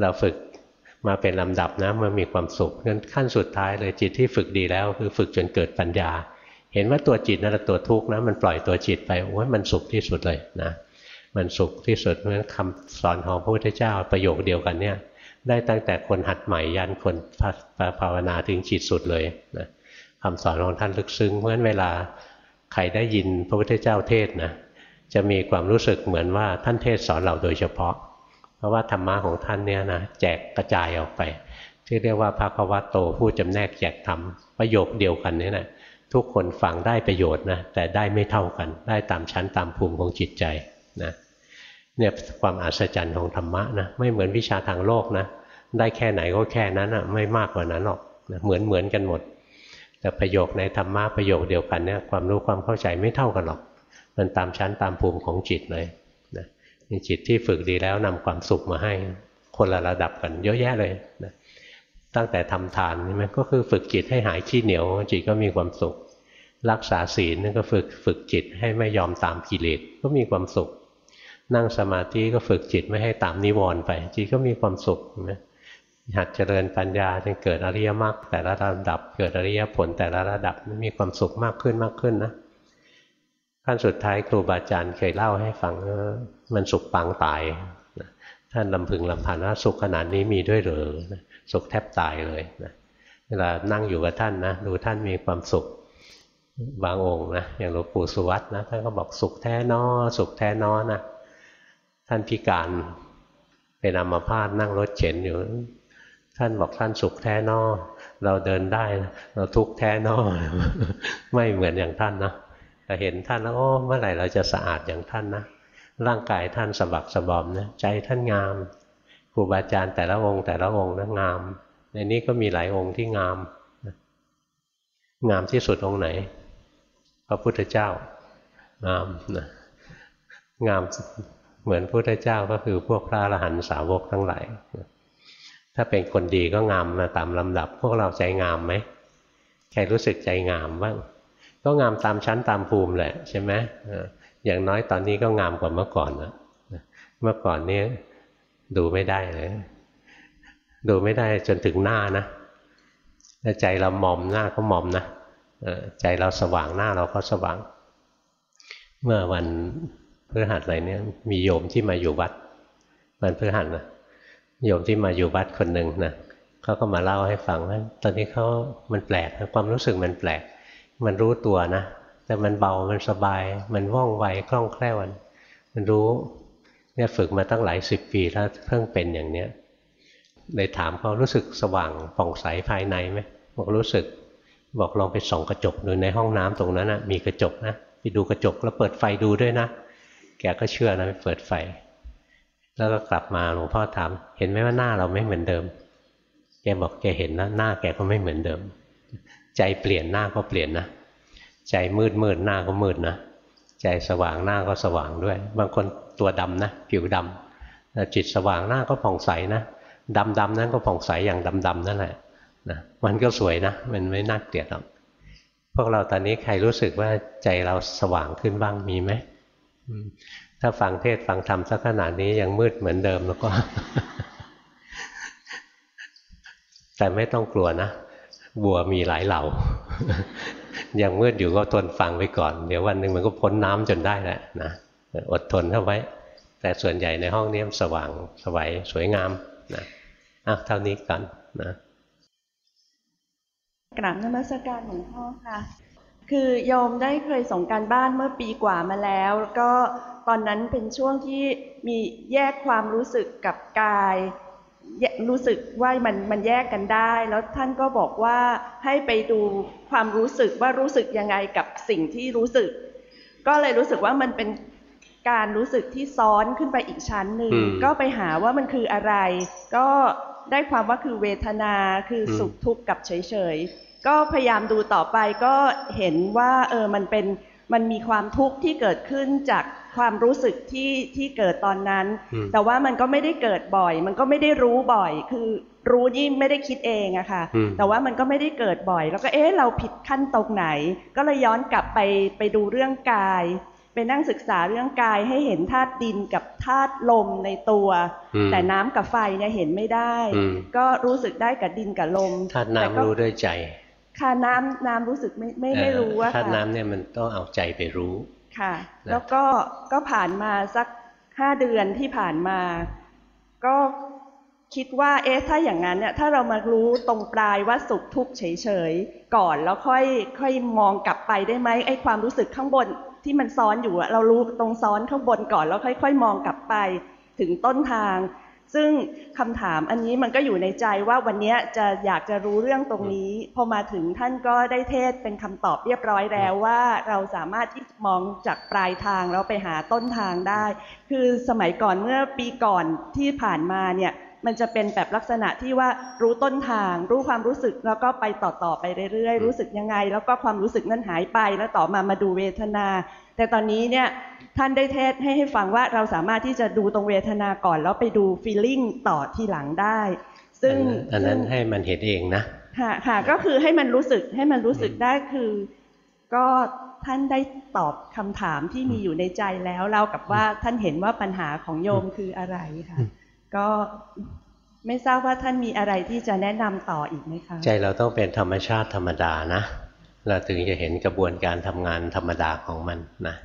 S1: เราฝึกมาเป็นลำดับนะมันมีความสุขงั้นขั้นสุดท้ายเลยจิตที่ฝึกดีแล้ว คือฝึกจนเกิดปัญญา เห็นว่าตัวจิตนั่นแหละตัวทุกข์นะมันปล่อยตัวจิตไปโอ้ยมันสุขที่สุดเลยนะมันสุขที่สุดเพราะฉะนั้นคำสอนของพระพุทธเจ้าประโยคเดียวกันเนี่ยได้ตั้งแต่คนหัดใหม่ยันคนภาวนาถึงจิตสุดเลยนะ คำสอนของท่านลึกซึ้งเพราะฉะนั้นเวลาใครได้ยินพระพุทธเจ้าเทศนะจะมีความรู้สึกเหมือนว่าท่านเทศสอนเราโดยเฉพาะ เพราะว่าธรรมะของท่านเนี่ยนะแจกกระจายออกไป ที่เรียกว่าพระควโตผู้จำแนกแจกธรรมประโยคเดียวกันนี่แหละทุกคนฟังได้ประโยชน์นะแต่ได้ไม่เท่ากัน ได้ตามชั้นตามภูมิของจิตใจนะเนี่ยความอัศจรรย์ของธรรมะนะไม่เหมือนวิชาทางโลกนะได้แค่ไหนก็แค่นั้นอะไม่มากกว่านั้นหรอกนะเหมือนเหมือนกันหมด แต่ประโยคในธรรมะประโยคเดียวกันเนี่ยความรู้ความเข้าใจไม่เท่ากันหรอก มันตามชั้นตามภูมิของจิตเลยนะจิตที่ฝึกดีแล้วนำความสุขมาให้คนละระดับกันเยอะแยะเลยนะตั้งแต่ทำทานนี่มันก็คือฝึกจิตให้หายขี้เหนียว จิตก็มีความสุข รักษาศีลนั่นก็ฝึกฝึกจิตให้ไม่ยอมตามกิเลสก็มีความสุข นั่งสมาธิก็ฝึกจิตไม่ให้ตามนิวรณ์ไป จิตก็มีความสุขนะ หัดเจริญปัญญาจนเกิดอริยมรรคแต่ละระดับ เกิดอริยผลแต่ละระดับมีความสุขมากขึ้นมากขึ้นนะขั้นสุดท้ายครูบาอาจารย์เคยเล่าให้ฟังมันสุขปางตายท่านลำพึงลำพันว่าสุขขนาดนี้มีด้วยหรือสุขแทบตายเลยนะเวลานั่งอยู่กับท่านนะดูท่านมีความสุขบางองค์นะอย่างหลวงปู่สุวัตนะท่านก็บอกสุขแท้นอสุขแท้นอนะท่านพิการเป็นอัมพาตนั่งรถเข็นอยู่ ท่านบอกท่านสุขแท้นอเราเดินได้เราทุกข์แท้นอไม่เหมือนอย่างท่านนะแต่เห็นท่านแล้วโอ้เมื่อไหร่เราจะสะอาดอย่างท่านนะร่างกายท่านสบักสบอมนะใจท่านงามครูบาอาจารย์แต่ละองค์แต่ละองค์นะงาม ในนี้ก็มีหลายองค์ที่งาม งามที่สุดองค์ไหน พระพุทธเจ้างามนะงามเหมือนพระพุทธเจ้าก็คือพวกพระอรหันตสาวกทั้งหลาย ถ้าเป็นคนดีก็งามมาตามลำดับ พวกเราใจงามไหมใครรู้สึกใจงามบ้างก็งามตามชั้นตามภูมิแหละใช่ไหมอย่างน้อยตอนนี้ก็งามกว่าเมื่อก่อนนะเมื่อก่อนนี้ดูไม่ได้เลยดูไม่ได้จนถึงหน้านะใจเราหมอมหน้าก็หมอมนะใจเราสว่างหน้าเราก็สว่าง เมื่อวันพฤหัสอะไรเนี่ยมีโยมที่มาอยู่วัดวันพฤหัสนะ โยมที่มาอยู่วัดคนหนึ่งนะเขาก็มาเล่าให้ฟังว่าตอนนี้เขามันแปลกความรู้สึกมันแปลก มันรู้ตัวนะ แต่มันเบามันสบาย มันว่องไวคล่องแคล่วมันรู้เนี่ยฝึกมาตั้งหลายสิบปีแล้วเพิ่งเป็นอย่างเนี้ยเลยถามเขารู้สึกสว่างผ่องใสภายในไหมบอกรู้สึกบอกลองไปส่องกระจกดูในห้องน้ำตรงนั้นนะมีกระจกนะไปดูกระจกแล้วเปิดไฟดูด้วยนะ แกก็เชื่อนะไปเปิดไฟ แล้วก็กลับมาหลวงพ่อถาม เห็นไหมว่าหน้าเราไม่เหมือนเดิม แกบอกแกเห็นนะหน้าแกก็ไม่เหมือนเดิม ใจเปลี่ยนหน้าก็เปลี่ยนนะ ใจมืดมืดหน้าก็มืดนะ ใจสว่างหน้าก็สว่างด้วย บางคนตัวดำนะ ผิวดำจิตสว่างหน้าก็ผ่องใสนะดำดำนั้นก็ผ่องใสอย่างดำดำนั่นแหละนะมันก็สวยนะ มันไม่น่าเกลียดหรอกพวกเราตอนนี้ใครรู้สึกว่าใจเราสว่างขึ้นบ้างมีไหม ถ้าฟังเทศฟังธรรมสักขนาดนี้ยังมืดเหมือนเดิมแล้วก็ แต่ไม่ต้องกลัวนะ บัวมีหลายเหล่า ยังมืดอยู่ก็ทนฟังไปก่อน เดี๋ยววันหนึ่งมันก็พ้นน้ำจนได้แหละนะอดทนเข้าไว้ แต่ส่วนใหญ่ในห้องนี้สว่างสวัยสวยงามนะอะเท่านี้กันนะ
S2: กราบนมัสการหลวงพ่อค่ะ คือโยมได้เคยส่งการบ้านเมื่อปีกว่ามาแล้ว ก็ ตอนนั้นเป็นช่วงที่มีแยกความรู้สึกกับกาย รู้สึกว่ามันมันแยกกันได้ แล้วท่านก็บอกว่าให้ไปดูความรู้สึกว่ารู้สึกยังไงกับสิ่งที่รู้สึก ก็เลยรู้สึกว่ามันเป็นการรู้สึกที่ซ้อนขึ้นไปอีกชั้นหนึ่งก็ไปหาว่ามันคืออะไร ก็ได้ความว่าคือเวทนาคือสุขทุกข์กับเฉยๆก็พยายามดูต่อไปก็เห็นว่าเออมันเป็นมันมีความทุกข์ที่เกิดขึ้นจาก ความรู้สึกที่ที่เกิดตอนนั้น แต่ว่ามันก็ไม่ได้เกิดบ่อย มันก็ไม่ได้รู้บ่อย คือรู้นี่ไม่ได้คิดเองอะค่ะ แต่ว่ามันก็ไม่ได้เกิดบ่อย แล้วก็เอ๊ะเราผิดขั้นตรงไหน ก็เลยย้อนกลับไปไปดูเรื่องกาย ไปนั่งศึกษาเรื่องกายให้เห็นธาตุดินกับธาตุลมในตัว แต่น้ำกับไฟเนี่ยเห็นไม่ได้ ก็รู้สึกได้กับดินกับลม
S1: ธาตุน้ำรู้ด้วยใจ
S2: ค่ะน้ำน้ำรู้สึกไม่ไม่ไม่รู้ว่า
S1: ธาตุน้ำเนี่ยมันต้องเอาใจไปรู้
S2: ค่ะ แล้วก็ก็ผ่านมาสักห้าเดือนที่ผ่านมา ก็คิดว่า เอ๊ะ ถ้าอย่างนั้นเนี่ยถ้าเรามารู้ตรงปลายว่าสุขทุกข์เฉยๆ ก่อนแล้วค่อยค่อยมองกลับไปได้ไหมไอ้ความรู้สึกข้างบนที่มันซ้อนอยู่อะเรารู้ตรงซ้อนข้างบนก่อนแล้วค่อย ๆ มองกลับไปถึงต้นทาง ซึ่งคำถามอันนี้มันก็อยู่ในใจว่าวันนี้จะอยากจะรู้เรื่องตรงนี้ พอมาถึงท่านก็ได้เทศเป็นคำตอบเรียบร้อยแล้วว่าเราสามารถที่มองจากปลายทางแล้วไปหาต้นทางได้ คือสมัยก่อนเมื่อปีก่อนที่ผ่านมาเนี่ยมันจะเป็นแบบลักษณะที่ว่ารู้ต้นทาง รู้ความรู้สึกแล้วก็ไปต่อต่อไปเรื่อยๆ รู้สึกยังไง แล้วก็ความรู้สึกนั้นหายไปแล้วต่อมามาดูเวทนา แต่ตอนนี้เนี่ย ท่านได้เทศให้ให้ฟังว่าเราสามารถที่จะดูตรงเวทนาก่อน แล้วไปดูฟีลลิ่งต่อทีหลังได้ ซึ่ง
S1: อันนั้นให้มันเห็นเองนะ
S2: ค่ะค่ะก็คือให้มันรู้สึกให้มันรู้สึกได้คือ ก็ท่านได้ตอบคำถามที่มีอยู่ในใจแล้วเล่ากับว่าท่านเห็นว่าปัญหาของโยมคืออะไรค่ะก็ไม่ทราบว่าท่านมีอะไรที่จะแนะนำต่ออีกไหมคะ
S1: ใจเราต้องเป็นธรรมชาติธรรมดานะ เราถึงจะเห็นกระบวนการทำงานธรรมดาของมันนะ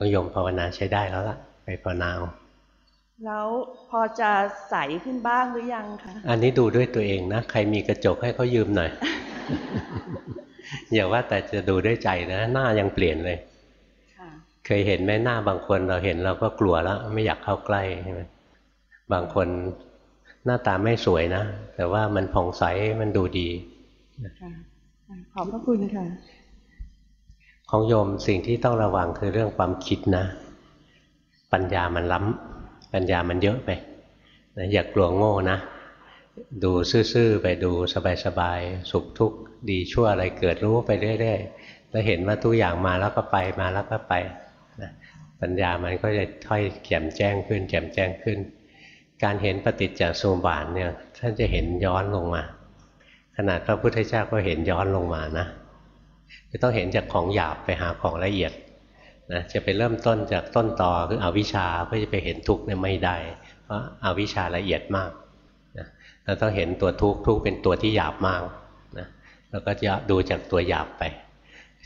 S1: ก็โยมภาวนาใช้ได้แล้วล่ะ ไปภาวนาเอา
S2: แล้วพอจะใสขึ้นบ้างหรือยังคะ
S1: อันนี้ดูด้วยตัวเองนะ ใครมีกระจกให้เขายืมหน่อย อย่าว่าแต่จะดูด้วยใจนะ หน้ายังเปลี่ยนเลย
S2: ค่ะ
S1: เคยเห็นไหมหน้าบางคนเราเห็นเราก็กลัวแล้ว ไม่อยากเข้าใกล้ใช่ไหมบางคนหน้าตาไม่สวยนะ แต่ว่ามันผ่องใสมันดูดี
S2: ค่ะขอบพระคุณค่ะ
S1: ของโยมสิ่งที่ต้องระวังคือเรื่องความคิดนะ ปัญญามันล้ำปัญญามันเยอะไปนะอย่ากกลัวโง่นะ ดูซื่อๆไปดูสบายๆสุขทุกข์ดีชั่วอะไรเกิดรู้ไปเรื่อยๆแล้วเห็นว่าทุกอย่างมาแล้วก็ไปมาแล้วก็ไปนะปัญญามันก็จะค่อยแจ่มแจ้งขึ้น แจ่มแจ้งขึ้น การเห็นปฏิจจสมุปบาทเนี่ยท่านจะเห็นย้อนลงมา ขนาดพระพุทธเจ้าก็เห็นย้อนลงมานะ จะต้องเห็นจากของหยาบไปหาของละเอียดนะจะไปเริ่มต้นจากต้นตอคืออวิชชาเพื่อจะไปเห็นทุกข์เนี่ยไม่ได้ เพราะอาวิชชาละเอียดมากนะเราต้องเห็นตัวทุกข์ทุกข์เป็นตัวที่หยาบมากนะแล้วก็จะดูจากตัวหยาบไป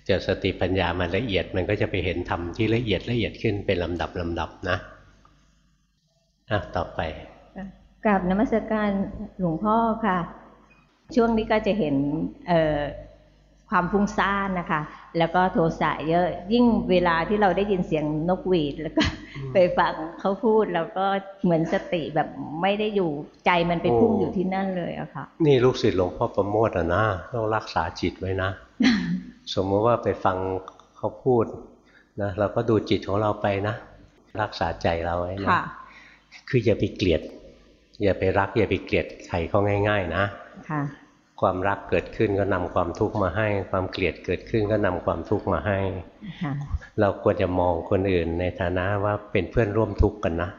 S1: จอสติปัญญามันละเอียดมันก็จะไปเห็นธรรมที่ละเอียดละเอียดขึ้นเป็นลำดับลำดับนะอะต่อไป
S3: กราบนมัสการหลวงพ่อค่ะ ช่วงนี้ก็จะเห็นเอ่อ ความฟุ้งซ่านนะคะ แล้วก็โทสะเยอะ ยิ่งเวลาที่เราได้ยินเสียงนกหวีด แล้วก็ไปฟังเขาพูดแล้วก็เหมือนสติแบบไม่ได้อยู่ใจมันไปพุ่ง
S1: โอ้
S3: อยู่ที่นั่นเลยอะค่ะ
S1: นี่ลูกศิษย์หลวงพ่อประโมทอะนะต้องรักษาจิตไว้นะ สมมติว่าไปฟังเขาพูดนะเราก็ดูจิตของเราไปนะ รักษาใจเราไว้นะ
S3: ค่ะ
S1: คืออย่าไปเกลียด อย่าไปรัก อย่าไปเกลียดใครเขาง่าย ๆ นะ
S3: ค่ะ
S1: ความรักเกิดขึ้นก็นำความทุกข์มาให้ ความเกลียดเกิดขึ้นก็นำความทุกข์มาให้
S3: ค่ะ
S1: เราควรจะมองคนอื่นในฐานะว่าเป็นเพื่อนร่วมทุกข์กันนะ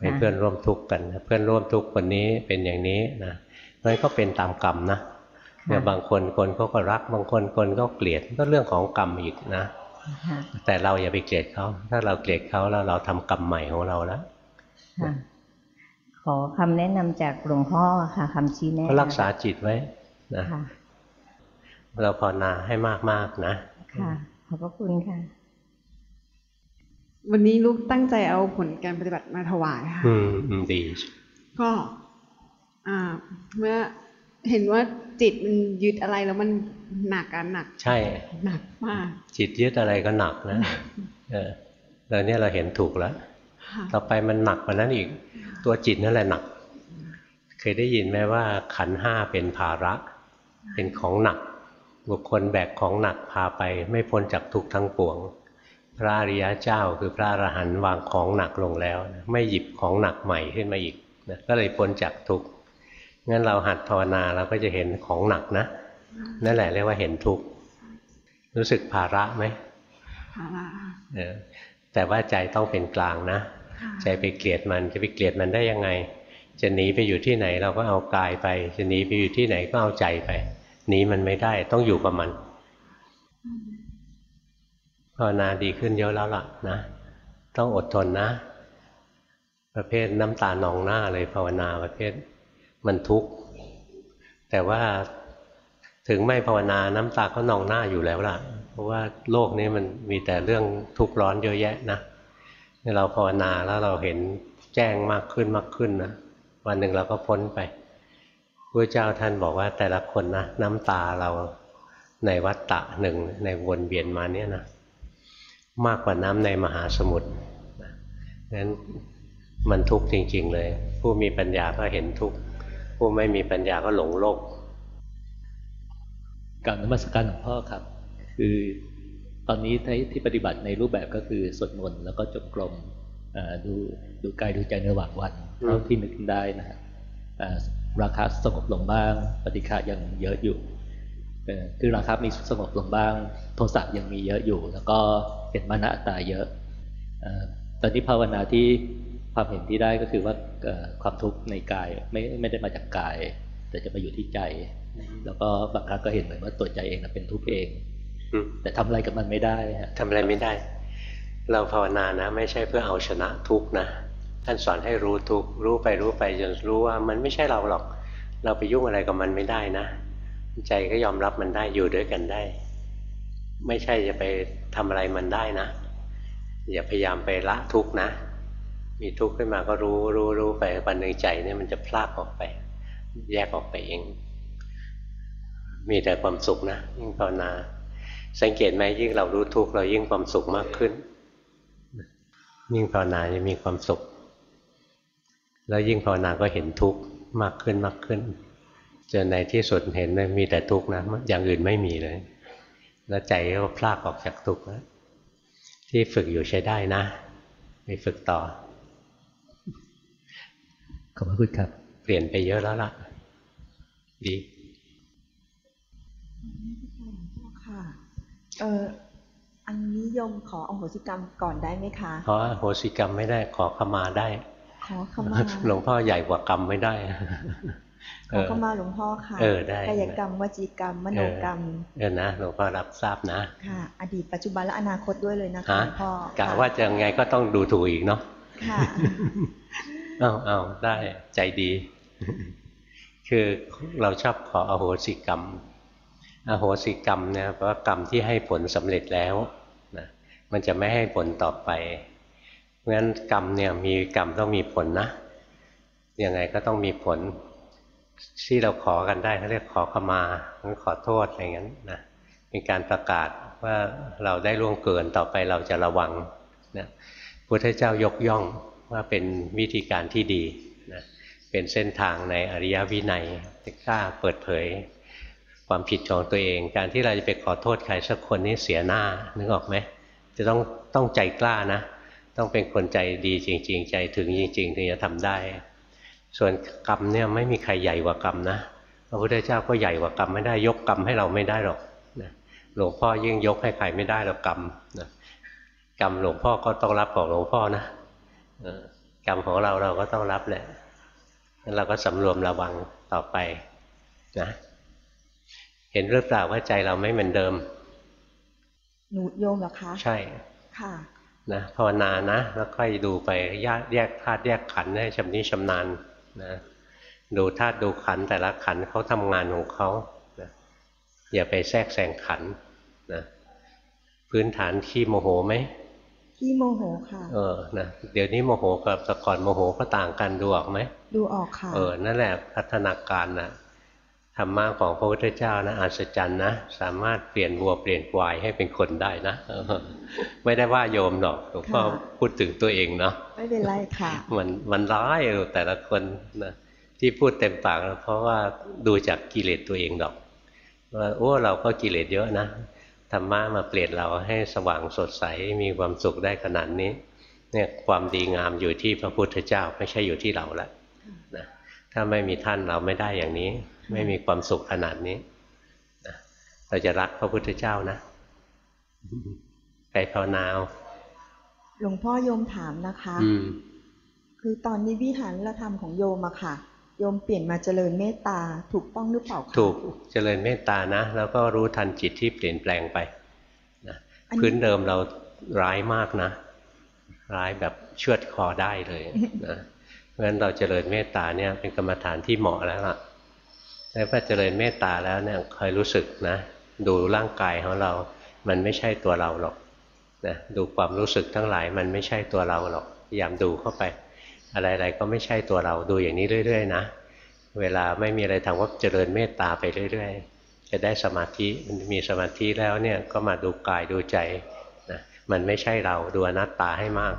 S1: เป็นเพื่อนร่วมทุกข์กันเพื่อนร่วมทุกข์คนนี้เป็นอย่างนี้นะนั่นก็เป็นตามกรรมนะเนี่ยบางคนคนเขาก็รัก บางคนคนก็เกลียดก็เรื่องของกรรมอีกนะ
S3: ค่ะ
S1: แต่เราอย่าไปเกลียดเขา ถ้าเราเกลียดเขาแล้วเราทำกรรมใหม่ของเราแล้ว
S3: ค่ะข อคำแนะนำจากหลวงพ่อค่ะคำชี้แนะ
S1: ก็รักษาจิตไว้นะ
S3: ค่ะ
S1: เราภาวนาให้มากๆนะ
S3: ค่ะ ขอบพระคุณค่ะ
S4: วันนี้ลูกตั้งใจเอาผลการปฏิบัติมาถวายค่ะ
S1: อืมอืมดี
S4: ก็อ่าเมื่อเห็นว่าจิตมันยึดอะไรแล้วมันหนักกันหนัก
S1: ใช่
S4: หนักมาก
S1: จิตยึดอะไรก็หนักนะ เออแล้วเนี่ยเราเห็นถูกแล้ว
S4: ค่ะ
S1: ต่อไปมันหนักกว่านั้นอีก ตัวจิตนั่นแหละหนัก เคยได้ยินไหมว่าขันธ์ห้าเป็นภาระ เป็นของหนัก บุคคลแบกของหนักพาไป ไม่พ้นจากทุกข์ทั้งปวง พระอริยเจ้าคือพระอรหันต์วางของหนักลงแล้วนะไม่หยิบของหนักใหม่ขึ้นมาอีกนะก็เลยพ้นจากทุกข์งั้นเราหัดภาวนาเราก็จะเห็นของหนักนะ นั่นแหละเรียกว่าเห็นทุกข์รู้สึกภาระไหม
S4: ภาระ
S1: เออแต่ว่าใจต้องเป็นกลางนะ
S4: ค่ะ
S1: ใจไปเกลียดมันจะไปเกลียดมันได้ยังไง จะหนีไปอยู่ที่ไหนเราก็เอากายไป จะหนีไปอยู่ที่ไหนก็เอาใจไปหนีมันไม่ได้ต้องอยู่กับมันภาวนาดีขึ้นเยอะแล้วล่ะนะ ต้องอดทนนะ ประเภทน้ำตานองหน้าเลยภาวนาประเภทมันทุกข์แต่ว่าถึงไม่ภาวนาน้ำตาก็นองหน้าอยู่แล้วล่ะ เพราะว่าโลกนี้มันมีแต่เรื่องทุกข์ร้อนเยอะแยะนะ เราภาวนาแล้วเราเห็นแจ้งมากขึ้นมากขึ้นนะวันหนึ่งเราก็พ้นไปพระเจ้าท่านบอกว่าแต่ละคนนะน้ำตาเราในวัฏฏะหนึ่งในวนเวียนมาเนี่ยนะมากกว่าน้ำในมหาสมุทรนั้นมันทุกข์จริง ๆ เลย ผู้มีปัญญาก็เห็นทุกข์ผู้ไม่มีปัญญาก็หลงโลก
S5: การนมัสการหลวงพ่อครับ คือ ตอนนี้ที่ปฏิบัติในรูปแบบก็คือสวดมนต์แล้วก็จงกรมดูดูกายดูใจในระหว่างวันเท่าที่นึกได้นะฮะราคาสงบลงบ้าง ปฏิฆายังเยอะอยู่คือราคามีสงบลงบ้าง โทสะยังมีเยอะอยู่ แล้วก็เห็นมานะอัตตาเยอะตอนนี้ภาวนาที่ความเห็นที่ได้ก็คือว่าความทุกข์ในกายไม่ไม่ได้มาจากกาย แต่จะมาอยู่ที่ใจ แล้วก็บางครั้งก็เห็นเหมือนว่าตัวใจเองเป็นทุกข์เอง แต่ทำอะไรกับมันไม่ได้
S1: ทำอะไรไม่ได้ เราภาวนานะ ไม่ใช่เพื่อเอาชนะทุกข์นะท่านสอนให้รู้ทุกข์รู้ไปรู้ไปจนรู้ว่ามันไม่ใช่เราหรอก เราไปยุ่งอะไรกับมันไม่ได้นะ ใจก็ยอมรับมันได้อยู่ด้วยกันได้ ไม่ใช่จะไปทำอะไรมันได้นะ อย่าพยายามไปละทุกข์นะ มีทุกข์ขึ้นมาก็รู้รู้รู้ไปวันหนึ่งใจเนี่ยมันจะพลากออกไป แยกออกไปเอง มีแต่ความสุขนะยิ่งภาวนา สังเกตไหมยิ่งเรารู้ทุกข์เรายิ่งความสุขมากขึ้น ยิ่งภาวนาจะมีความสุข แล้วยิ่งภาวนาก็เห็นทุกข์มากขึ้นมากขึ้นจนในที่สุดเห็นมีแต่ทุกข์นะอย่างอื่นไม่มีเลย แล้วใจก็พลากออกจากทุกข์แล้วที่ฝึกอยู่ใช้ได้นะไปฝึกต่อ
S5: ขอบพระคุณครับ
S1: เปลี่ยนไปเยอะแล้วล่ะ ดี
S2: ค่ะ เอออันนี้ยมขออโหสิกรรมก่อนได้ไหมคะ
S1: ขออโหสิกรรมไม่ได้ขอขมาได้
S2: ขอขมา
S1: หลวงพ่อใหญ่กว่ากรรมไม่ได้
S2: ขอเข้ามาหลวงพ่อค่ะ
S1: เออได้
S2: กายกรรมวจีกรรมมโนกรรม
S1: เออนะหลวงพ่อรับทราบนะ
S2: ค่ะอดีตปัจจุบันและอนาคตด้วยเลยนะคะหลวงพ่อกะ
S1: ว่าจะยังไงก็ต้องดูถูกอีกเนาะค่ะเอาเอาได้ใจดี คือเราชอบขออโหสิกรรม อโหสิกรรมเนี่ยเพราะกรรมที่ให้ผลสำเร็จแล้วนะมันจะไม่ให้ผลต่อไปเพราะฉะนั้นกรรมเนี่ยมีกรรมต้องมีผลนะยังไงก็ต้องมีผลที่เราขอกันได้เขาเรียกขอขมาขอโทษอะไรเงี้ยนะเป็นการประกาศว่าเราได้ล่วงเกินต่อไปเราจะระวังนะพุทธเจ้ายกย่องว่าเป็นวิธีการที่ดีนะเป็นเส้นทางในอริยวินัยที่กล้าเปิดเผย ความผิดของตัวเอง การที่เราจะไปขอโทษใครสักคนนี้เสียหน้านึกออกไหมจะต้องต้องใจกล้านะ ต้องเป็นคนใจดีจริง ๆ ใจถึงจริง ๆ ถึงจะทำได้ ส่วนกรรมเนี่ยไม่มีใครใหญ่กว่ากรรมนะพระพุทธเจ้าก็ใหญ่กว่ากรรมไม่ได้ยกกรรมให้เราไม่ได้หรอกนะหลวงพ่อยิ่งยกให้ใครไม่ได้หรอกกรรมนะกรรมหลวงพ่อก็ต้องรับของหลวงพ่อนะกรรมของเราเราก็ต้องรับแหละงั้นเราก็สำรวมระวังต่อไปนะ เห็นหรือเปล่าว่าใจเราไม่เหมือนเดิม
S2: หนูโยมเหรอคะ
S1: ใช่
S2: ค่ะ
S1: นะภาวนานะ แล้วค่อยดูไปแยกแยกธาตุแยกขันธ์ให้ชำนิชำนาญนะ ดูธาตุดูขันธ์แต่ละขันธ์เขาทำงานของเขานะอย่าไปแทรกแซงขันธ์นะพื้นฐานขี้โมโหไหม
S2: ขี้โมโหค่ะ
S1: เออ นะ เดี๋ยวนี้โมโหกับแต่ก่อนโมโหก็ต่างกันดูออกไหม
S2: ดูออกค่ะ
S1: เออ นั่นแหละพัฒนาการนะ ธรรมะของพระพุทธเจ้านะอัศจรรย์นะสามารถเปลี่ยนวัวเปลี่ยนควายให้เป็นคนได้นะไม่ได้ว่าโยมหรอกหลวงพ่อพูดถึงตัวเองเนาะ
S2: ไม่เป็นไรค่ะ
S1: มันมันร้ายแต่ละคนนะที่พูดเต็มปากเพราะว่าดูจากกิเลสตัวเองหรอกว่าโอ้เราก็กิเลสเยอะนะธรรมะมาเปลี่ยนเราให้สว่างสดใสมีความสุขได้ขนาดนี้ เนี่ยความดีงามอยู่ที่พระพุทธเจ้าไม่ใช่อยู่ที่เราละนะถ้าไม่มีท่านเราไม่ได้อย่างนี้ ไม่มีความสุขขนาดนี้เราจะรักพระพุทธเจ้านะไปภาวนา
S2: หลวงพ่อโยมถามนะคะคือตอนนี้วิหารละธรรมของโยมอะค่ะ โยมเปลี่ยนมาเจริญเมตตาถูกต้องหรือเปล่าคะ
S1: ถูกเจริญเมตตานะแล้วก็รู้ทันจิตที่เปลี่ยนแปลงไปนะพื้นเดิมเราร้ายมากนะ ร้ายแบบเชือดคอได้เลยนะเพราะฉะนั้นเราเจริญเมตตาเนี่ยเป็นกรรมฐานที่เหมาะแล้วล่ะ แล้วพอเจริญเมตตาแล้วเนี่ยคอยรู้สึกนะ ดูร่างกายของเรา มันไม่ใช่ตัวเราหรอกนะดูความรู้สึกทั้งหลายมันไม่ใช่ตัวเราหรอกพยายามดูเข้าไป อะไรๆก็ไม่ใช่ตัวเราดูอย่างนี้เรื่อย ๆ นะ เวลาไม่มีอะไรทำก็เจริญเมตตาไปเรื่อย ๆ จะได้สมาธิมันมีสมาธิแล้วเนี่ยก็มาดูกายดูใจนะมันไม่ใช่เราดูอนัตตาให้มาก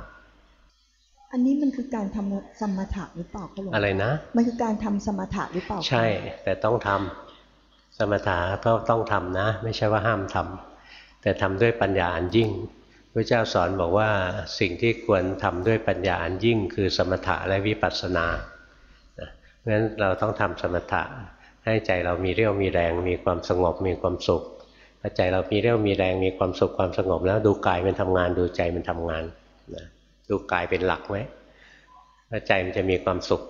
S6: อันนี้มันคือการทำสมถะหรือเปล่าคะหลวง
S1: อะไรนะ
S6: มันคือการทำสมถะหรือเปล่าคะ
S1: ใช่ แต่ต้องทำสมถะก็ต้องทำนะ ไม่ใช่ว่าห้ามทำแต่ทำด้วยปัญญาอันยิ่งพระเจ้าสอนบอกว่าสิ่งที่ควรทำด้วยปัญญาอันยิ่ง คือสมถะและวิปัสสนานะเพราะฉะนั้นเราต้องทำสมถะให้ใจเรามีเรี่ยวมีแรง มีความสงบมีความสุขพอใจเรามีเรี่ยวมีแรงมีความสุขความสงบแล้วดูกายมันทำงานดูใจมันทำงานนะ ดูกายเป็นหลักไว้แล้วใจมันจะมีความสุข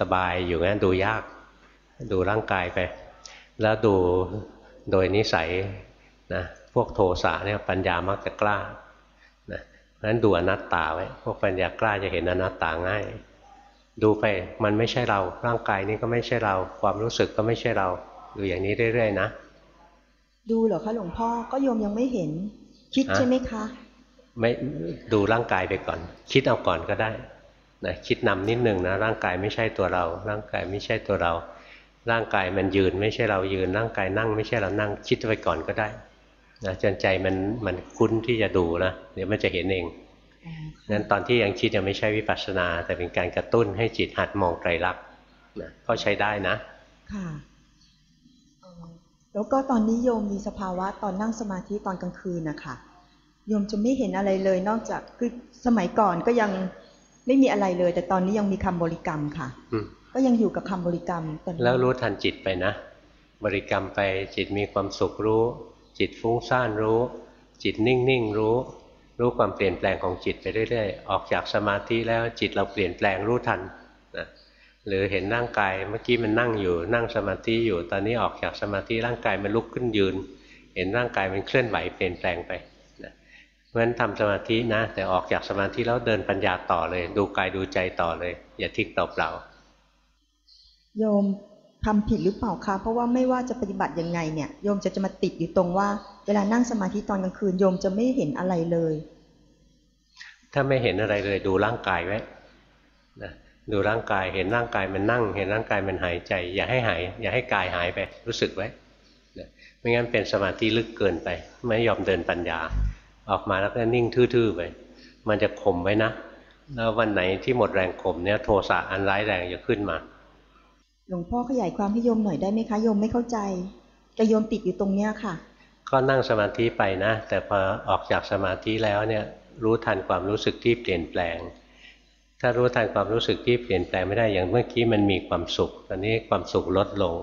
S1: สบายอยู่งั้นดูยาก ดูร่างกายไป แล้วดูโดยนิสัยนะพวกโทสะเนี่ยปัญญามักจะกล้านะเพราะฉะนั้นดูอนัตตาไว้ พวกปัญญากล้าจะเห็นอนัตตาง่าย ดูไปมันไม่ใช่เรา ร่างกายนี้ก็ไม่ใช่เรา ความรู้สึกก็ไม่ใช่เรา ดูอย่างนี้เรื่อยๆนะ
S6: ดูเหรอคะหลวงพ่อก็โยมยังไม่เห็น คิดใช่ไหมคะ
S1: ไม่ดูร่างกายไปก่อน คิดเอาก่อนก็ได้นะคิดนำนิดนึงนะร่างกายไม่ใช่ตัวเรา ร่างกายไม่ใช่ตัวเรา ร่างกายมันยืนไม่ใช่เรายืน ร่างกายนั่งไม่ใช่เรานั่ง คิดไปก่อนก็ได้นะจนใจมันมันคุ้นที่จะดูนะเดี๋ยวมันจะเห็นเองนั้นตอนที่ยังคิดยังไม่ใช่วิปัสสนา แต่เป็นการกระตุ้นให้จิตหัดมองไตรลักษณ์นะก็ใช้ได้นะ
S6: ค่ะเอ่อแล้วก็ตอนนี้โยมมีสภาวะตอนนั่งสมาธิตอนกลางคืนนะคะ โยมจะไม่เห็นอะไรเลยนอกจากคือสมัยก่อนก็ยังไม่มีอะไรเลย แต่ตอนนี้ยังมีคำบริกรรมค่ะ
S1: อืม
S6: ก็ยังอยู่กับคำบริกรรมตอนนี้
S1: แล้วรู้ทันจิตไปนะ บริกรรมไปจิตมีความสุขรู้ จิตฟุ้งซ่านรู้ จิตนิ่งๆรู้ รู้ความเปลี่ยนแปลงของจิตไปเรื่อยๆออกจากสมาธิแล้วจิตเราเปลี่ยนแปลงรู้ทันนะหรือเห็นร่างกายเมื่อกี้มันนั่งอยู่ นั่งสมาธิอยู่ ตอนนี้ออกจากสมาธิร่างกายมันลุกขึ้นยืน เห็นร่างกายมันเคลื่อนไหวเปลี่ยนแปลงไปนะ เพราะฉะนั้นทำสมาธินะ แต่ออกจากสมาธิแล้วเดินปัญญาต่อเลย ดูกายดูใจต่อเลย อย่าทิ้งเปล่าๆ
S6: โยมทำผิดหรือเปล่าคะเพราะว่าไม่ว่าจะปฏิบัติยังไงเนี่ยโยมจะจะมาติดอยู่ตรงว่า เวลานั่งสมาธิตอนกลางคืนโยมจะไม่เห็นอะไรเลย
S1: ถ้าไม่เห็นอะไรเลย ดูร่างกายไว้นะดูร่างกายเห็นร่างกายมันนั่ง เห็นร่างกายมันหายใจ อย่าให้หาย อย่าให้กายหายไป รู้สึกไว้นะไม่งั้นเป็นสมาธิลึกเกินไป ไม่ยอมเดินปัญญา ออกมาแล้วก็นิ่งทื่อๆไป มันจะข่มไว้นะ แล้ววันไหนที่หมดแรงข่มเนี่ยโทสะอันร้ายแรงจะขึ้นมา
S6: หลวงพ่อขยายความให้โยมหน่อยได้ไหมคะโยมไม่เข้าใจแต่โยมติดอยู่ตรงเนี้ยค่ะ
S1: ก็นั่งสมาธิไปนะ แต่พอออกจากสมาธิแล้วเนี่ยรู้ทันความรู้สึกที่เปลี่ยนแปลง ถ้ารู้ทันความรู้สึกที่เปลี่ยนแปลงไม่ได้อย่างเมื่อกี้มันมีความสุข ตอนนี้ความสุขลดลง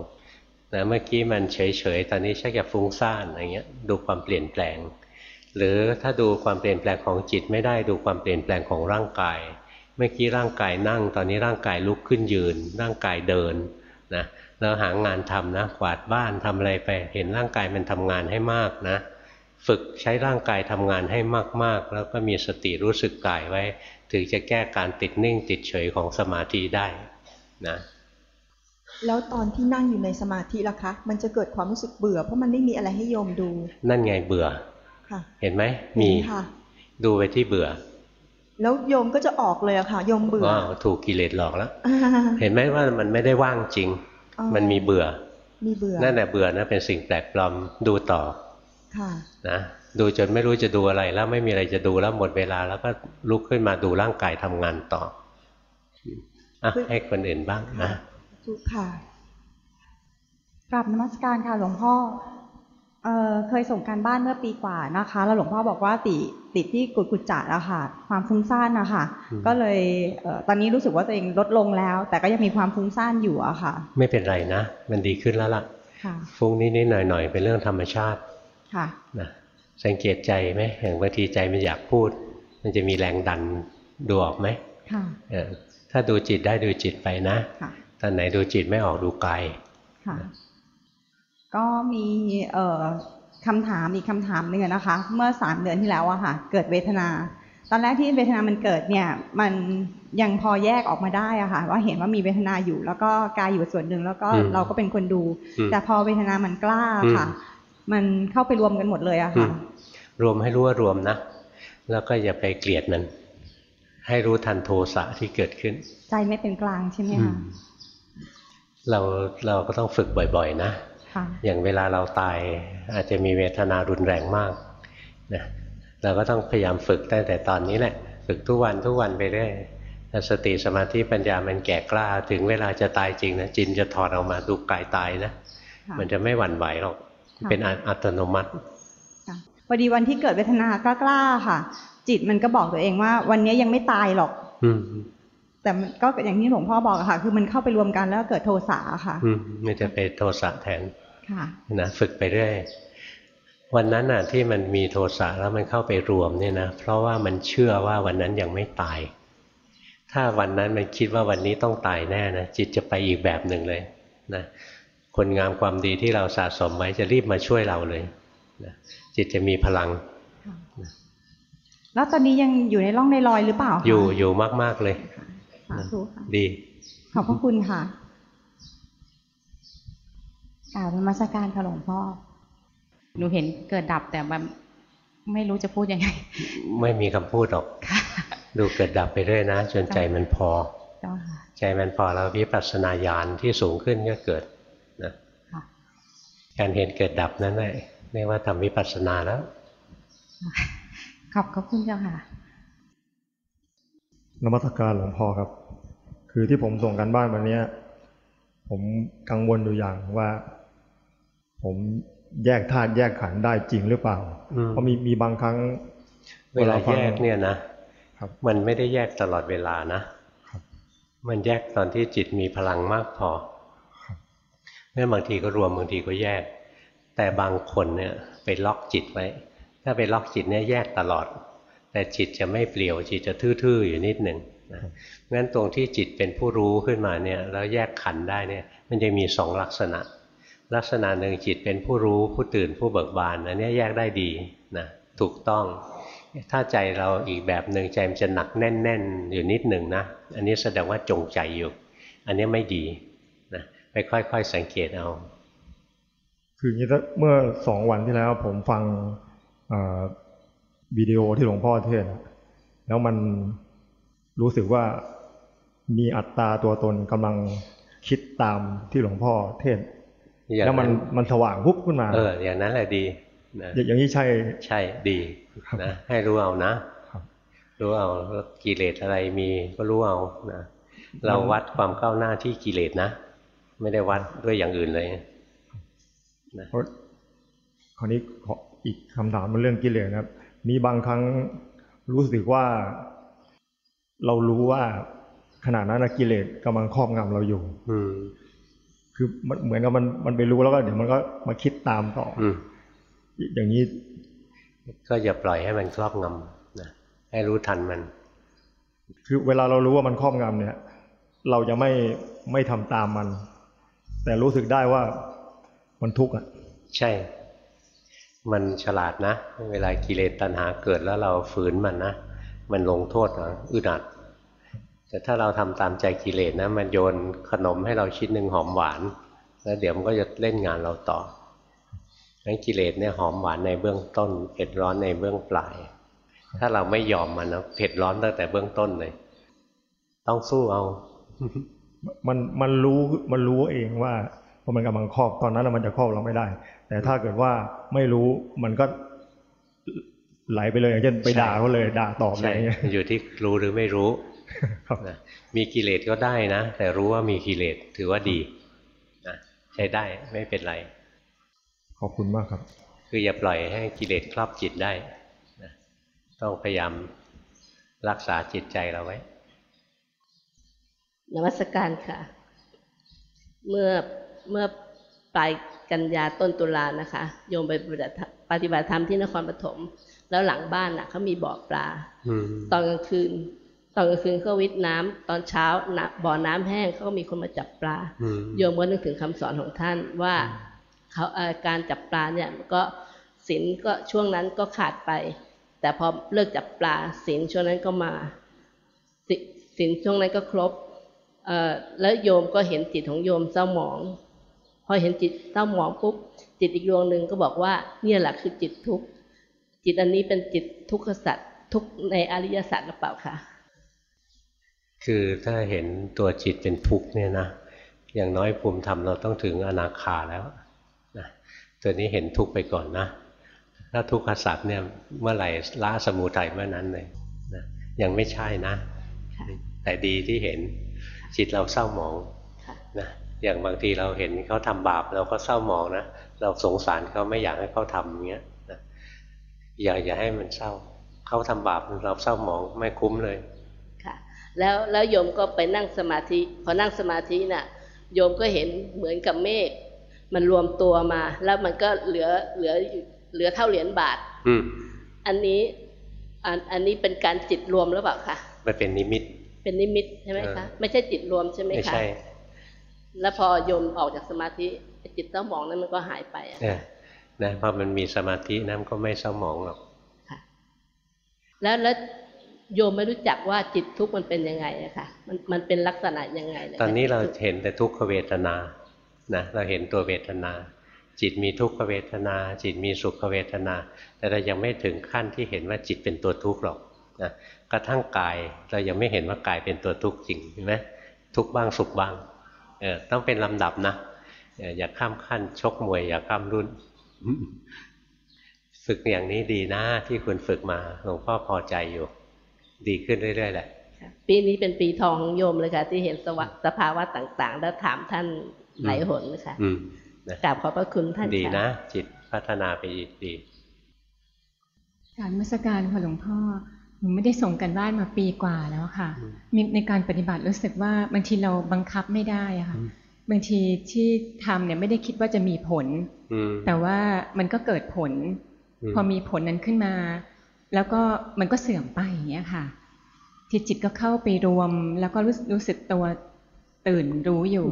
S1: นะเมื่อกี้มันเฉยๆ ตอนนี้ชักจะฟุ้งซ่านอะไรเงี้ยดูความเปลี่ยนแปลง หรือถ้าดูความเปลี่ยนแปลงของจิตไม่ได้ดูความเปลี่ยนแปลงของร่างกาย เมื่อกี้ร่างกายนั่ง ตอนนี้ร่างกายลุกขึ้นยืน ร่างกายเดินนะแล้วหางานทำนะกวาดบ้านทำอะไรไปเห็นร่างกายมันทำงานให้มากนะ ฝึกใช้ร่างกายทำงานให้มากๆ แล้วก็มีสติรู้สึกกายไว้ ถึงจะแก้การติดนิ่งติดเฉยของสมาธิได้นะ
S6: แล้วตอนที่นั่งอยู่ในสมาธิล่ะคะ มันจะเกิดความรู้สึกเบื่อเพราะมันไม่มีอะไรให้โยมดู
S1: นั่นไงเบื่อ
S6: ค่ะ
S1: เห็นไหม
S6: เห็
S1: มี
S6: นค่ะ
S1: ดูไปที่เบื่อ
S6: แล้วโยมก็จะออกเลยอะค่ะโยมเบื่อ
S1: ว้าวถูกกิเลสหลอกแล้ว
S6: อ่า
S1: เห็นไหมว่ามันไม่ได้ว่างจริง
S6: อ๋อ
S1: มันมีเบื่อ
S6: มีเบื่อ
S1: นั่นแหละเบื่อนะเป็นสิ่งแปลกปลอมดูต่อ
S6: ค่ะ
S1: นะดูจนไม่รู้จะดูอะไรแล้วไม่มีอะไรจะดูแล้วหมดเวลา แล้วก็ลุกขึ้นมาดูร่างกายทำงานต่ออะ
S6: คือ
S1: ให้คนอื่นบ้างนะ
S6: ทุกค่ะ
S7: กราบนมัสการค่ะหลวงพ่อ เอ่อเคยส่งการบ้านเมื่อปีกว่านะคะ แล้วหลวงพ่อบอกว่าติติดที่กุดกุจจะอะค่ะ ความฟุ้งซ่านนะคะ
S1: อืม
S7: ก็เลยเอ่อตอนนี้รู้สึกว่าตัวเองลดลงแล้ว แต่ก็ยังมีความฟุ้งซ่านอยู่อะค่ะ
S1: ไม่เป็นไรนะ มันดีขึ้นแล้วล่ะ
S7: ค่ะ
S1: ฟุ้งนิดๆหน่อยๆเป็นเรื่องธรรมชาติ
S7: ค่ะ
S1: นะสังเกตใจไหมอย่างบางทีใจมันอยากพูด มันจะมีแรงดันดูออกไหม
S7: ค่ะ
S1: เออถ้าดูจิตได้ดูจิตไปนะ
S7: ค่ะ
S1: ตอนไหนดูจิตไม่ออกดูกาย
S7: ค่ะ ก็มีเอ่อคำถามอีกคำถามหนึ่งอะนะคะ เมื่อสามเดือนที่แล้วอะค่ะ เกิดเวทนา ตอนแรกที่เวทนามันเกิดเนี่ย มันยังพอแยกออกมาได้อะค่ะ ว่าเห็นว่ามีเวทนาอยู่ แล้วก็กายอยู่ส่วนหนึ่งแล้วก็
S1: อืม
S7: เราก็เป็นคนดู
S1: อืม
S7: แต่พอเวทนามันกล้าค่ะ
S1: อืม
S7: มันเข้าไปรวมกันหมดเลยอะ
S1: อื
S7: ค่ะ
S1: มรวมให้รู้ว่ารวมนะ แล้วก็อย่าไปเกลียดมันใให้รู้ทันโทสะที่เกิดขึ้น
S7: ใจไม่เป็นกลางใช่ไหม
S1: อื
S7: คะ
S1: มเราเราก็ต้องฝึกบ่อย ๆ นะ
S7: ค่ะ
S1: อย่างเวลาเราตายอาจจะมีเวทนารุนแรงมากนะเราก็ต้องพยายามฝึกตั้งแต่ตอนนี้แหละ ฝึกทุกวันทุกวันไปเรื่อยถ้าสติสมาธิปัญญามันแก่กล้า ถึงเวลาจะตายจริงนะจินจะถอดออกมาดูกายตายนะ
S7: ค่ะ
S1: มันจะไม่หวั่นไหวหรอก
S7: ค่ะ
S1: เป็นอัตโนมัติ
S7: ค่ะพอดีวันที่เกิดเวทนากล้าๆค่ะ จิตมันก็บอกตัวเองว่า วันนี้ยังไม่ตายหรอก
S1: อืม
S7: แต่มันก็อย่างที่หลวงพ่อบอกอะค่ะ คือมันเข้าไปรวมกันแล้วเกิดโทสะค่ะ
S1: อืมมันจะไปโทสะแทน
S7: ค่ะ
S1: นะฝึกไปเรื่อยวันนั้นน่ะที่มันมีโทสะแล้วมันเข้าไปรวมเนี่ยนะเพราะว่ามันเชื่อว่าวันนั้นยังไม่ตาย ถ้าวันนั้นมันคิดว่าวันนี้ต้องตายแน่นะจิตจะไปอีกแบบหนึ่งเลยนะคนงามความดีที่เราสะสมไว้จะรีบมาช่วยเราเลยนะจิตจะมีพลัง
S7: แล้วตอนนี้ยังอยู่ในร่องในรอยหรือเปล่าคะ
S1: อยู่อยู่มาก ๆ เลย
S7: สาธุค่ะ
S1: ดี
S7: ขอบพระคุณค่ะ
S8: กล่าวนมัสการค่ะหลวงพ่อ หนูเห็นเกิดดับแต่แบบไม่รู้จะพูดยังไง
S1: ไม่มีคำพูดหรอก
S8: ค่ะ
S1: ดูเกิดดับไปเรื่อยนะ จนใจมันพอ
S8: เจ้าค่ะ
S1: ใจมันพอแล้ววิปัสสนาญาณที่สูงขึ้นก็เกิดนะ
S8: ค่ะ
S1: การเห็นเกิดดับนั้นแหละเรียกว่าทำวิปัสสนาแล้ว
S8: ขอบขอบคุณเจ้าค่ะ
S9: นมัสการหลวงพ่อครับ คือที่ผมส่งกันบ้านวันเนี้ยผมกังวลอยู่อย่างว่า ผมแยกธาตุแยกขันธ์ได้จริงหรือเปล่า
S1: อืม
S9: เพราะมีมีบางครั้ง
S1: เวลา
S9: ฟัง
S1: แยกเนี่ยนะ
S9: ครับ
S1: มันไม่ได้แยกตลอดเวลานะครับมันแยกตอนที่จิตมีพลังมากพอ
S9: ครับ
S1: เนี่ยบางทีก็รวมบางทีก็แยก แต่บางคนเนี่ยไปล็อกจิตไว้ ถ้าไปล็อกจิตเนี่ยแยกตลอด แต่จิตจะไม่เปลี่ยวจิตจะทื่อๆอยู่นิดหนึ่งนะงั้นตรงที่จิตเป็นผู้รู้ขึ้นมาเนี่ยแล้วแยกขันธ์ได้เนี่ยมันจะมีสองลักษณะ ลักษณะหนึ่งจิตเป็นผู้รู้ผู้ตื่นผู้เบิกบานอันนี้แยกได้ดีนะถูกต้อง ถ้าใจเราอีกแบบหนึ่งใจมันจะหนักแน่น ๆ อยู่นิดหนึ่งนะอันนี้แสดงว่าจงใจอยู่ อันนี้ไม่ดีนะไปค่อยๆสังเกตเอา
S9: คืออย่างนี้เมื่อสองวันที่แล้วผมฟังวิดีโอที่หลวงพ่อเทศแล้วมันรู้สึกว่ามีอัตตาตัวตนกำลังคิดตามที่หลวงพ่อเทศ แล้วมัน
S1: นั้น
S9: มันสว่างวุบขึ้นมา
S1: เออ อย่างนั้นแหละดีนะ
S9: อย่างนี้ใช่
S1: ใช่ดี
S9: ครับ
S1: นะให้รู้เอานะ
S9: ครับ
S1: รู้เอาว่ากิเลสอะไรมีก็รู้เอานะเราวัดความก้าวหน้าที่กิเลสนะ ไม่ได้วัดด้วยอย่างอื่นเลยนะ
S9: เพราะคราวนี้ขออีกคำถามมันเรื่องกิเลสนะครับ มีบางครั้งรู้สึกว่า เรารู้ว่าขณะนั้นนะกิเลสกำลังครอบงำเราอยู่
S1: อืม
S9: คือมันเหมือนกับมันมันไปรู้แล้วก็เดี๋ยวมันก็มาคิดตามต่ออ
S1: อืม
S9: อย่างนี้
S1: ก็อย่าปล่อยให้มันครอบงำนะให้รู้ทันมัน
S9: คือเวลาเรารู้ว่ามันครอบงำเนี่ย เราจะไม่ไม่ทำตามมัน แต่รู้สึกได้ว่ามันทุกข์อะ
S1: ใช่ มันฉลาดนะ เวลากิเลสตัณหาเกิดแล้วเราฝืนมันนะ มันลงโทษเราอึดอัด แต่ถ้าเราทำตามใจกิเลสนะมันโยนขนมให้เราชิ้นหนึ่งหอมหวาน แล้วเดี๋ยวมันก็จะเล่นงานเราต่องั้นกิเลสเนี่ยหอมหวานในเบื้องต้นเผ็ดร้อนในเบื้องปลาย ถ้าเราไม่ยอมมันนะเผ็ดร้อนตั้งแต่เบื้องต้นเลย ต้องสู้เอา
S9: มันมันรู้มันรู้เองว่าว่ามันกำลังครอบตอนนั้นนะมันจะครอบเราไม่ได้ แต่ถ้าเกิดว่าไม่รู้มันก็ไหลไปเลยอย่างเช่นไป
S1: ใช่
S9: ด่าเขาเลยด่าตอบอะไร
S1: ใช่
S9: อย่างเงี้ย
S1: มันอยู่ที่รู้หรือไม่รู้
S9: ครับ
S1: นะ มีกิเลสก็ได้นะ แต่รู้ว่ามีกิเลสถือว่าดีนะใช้ได้ไม่เป็นไร
S9: ขอบคุณมากครับ
S1: คืออย่าปล่อยให้กิเลสครอบจิตได้นะต้องพยายามรักษาจิตใจเราไว้
S10: นมัสการค่ะ เมื่อเมื่อปลายกันยาต้นตุลานะคะ โยมไปปฏิบัติธรรมปฏิบัติธรรมที่นครปฐม แล้วหลังบ้านน่ะเขามีบ่อปลา
S1: อืม
S10: ตอนกลางคืน ตอนกลางคืนเขาวิทย์น้ำตอนเช้านะบ่อน้ำแห้งเขาก็มีคนมาจับปลา
S1: อืม
S10: โยมก็นึกถึงคำสอนของท่านว่าเขาเอ่อการจับปลาเนี่ยก็ศีลก็ช่วงนั้นก็ขาดไป แต่พอเลิกจับปลาศีลช่วงนั้นก็มาศิศีลช่วงนั้นก็ครบเอ่อแล้วโยมก็เห็นจิตของโยมเศร้าหมอง พอเห็นจิตเศร้าหมองปุ๊บจิตอีกดวงหนึ่งก็บอกว่าเนี่ยแหละคือจิตทุกข์จิตอันนี้เป็นจิตทุกขสัตว์ทุกข์ในอริยสัจหรือเปล่าคะ
S1: คือถ้าเห็นตัวจิตเป็นทุกข์เนี่ยนะอย่างน้อยภูมิธรรมเราต้องถึงอนาคาแล้วนะตัวนี้เห็นทุกข์ไปก่อนนะ ถ้าทุกขสัตว์เนี่ยเมื่อไหร่ละสมุทัยเมื่อนั้นเลยนะยังไม่ใช่นะ แต่ดีที่เห็นจิตเราเศร้าหมองนะอย่างบางทีเราเห็นเขาทำบาปเราก็เศร้าหมองนะเราสงสารเขาไม่อยากให้เขาทำอย่างเงี้ยนะอย่าอย่าให้มันเศร้าเขาทำบาปเราเศร้าหมองไม่คุ้มเลย
S10: แล้วแล้วโยมก็ไปนั่งสมาธิ พอนั่งสมาธิน่ะโยมก็เห็นเหมือนกับเมฆมันรวมตัวมา แล้วมันก็เหลือเหลือเหลือเท่าเหรียญบาท
S1: อืม
S10: อันนี้อันอันนี้เป็นการจิตรวมหรือเปล่าคะ
S1: มันเป็นนิมิต
S10: เป็นนิมิตใช่ไหมคะ
S1: เออ
S10: ไม่ใช่จิตรวมใช่ไหม
S1: ไม่
S10: คะ
S1: ใช่
S10: แล้วพอโยมออกจากสมาธิจิตเศร้าหมองนั้นมันก็หายไปอะ
S1: เออนะพอมันมีสมาธินะมันก็ไม่เศร้าหมองหรอก
S10: แล้วแล้ว โยมไม่รู้จักว่าจิตทุกข์มันเป็นยังไงอะค่ะมันมันเป็นลักษณะยังไง
S1: ตอนนี้เราเห็นแต่ทุกขเวทนานะเราเห็นตัวเวทนา จิตมีทุกขเวทนา จิตมีสุขเวทนา แต่เรายังไม่ถึงขั้นที่เห็นว่าจิตเป็นตัวทุกข์หรอกนะกระทั่งกายเรายังไม่เห็นว่ากายเป็นตัวทุกข์จริงเห็นไหมทุกขบ้างสุขบ้างเออต้องเป็นลำดับนะอย่าข้ามขั้นชกมวย อย่าข้ามรุ่น ฝึกอย่างนี้ดีนะที่คุณฝึกมาหลวงพ่อพอใจอยู่ ดีขึ้นเรื่อยๆแหละ
S10: ปีนี้เป็นปีทองของโยมเลยค่ะ ที่เห็นสวะสภาวะต่างๆ แล้วถามท่านหลายหนนะคะ
S1: อืมนะ
S10: กราบขอบพระคุณท่าน
S1: ดี
S10: ค่
S1: นะ จิตพัฒนาไปดี
S11: การนมัสการค่ะหลวงพ่อหนูไม่ได้ส่งกันบ้านมาปีกว่าแล้วค่ะมีในการปฏิบัติรู้สึกว่าบางทีเราบังคับไม่ได้อะค่ะบางทีที่ทำเนี่ยไม่ได้คิดว่าจะมีผล
S1: อืม
S11: แต่ว่ามันก็เกิดผล
S1: อืม
S11: พอมีผลนั้นขึ้นมา แล้วก็มันก็เสื่อมไปอย่างเงี้ยค่ะที่จิตก็เข้าไปรวม แล้วก็รู้รู้สึกตัวตื่นรู้อยู่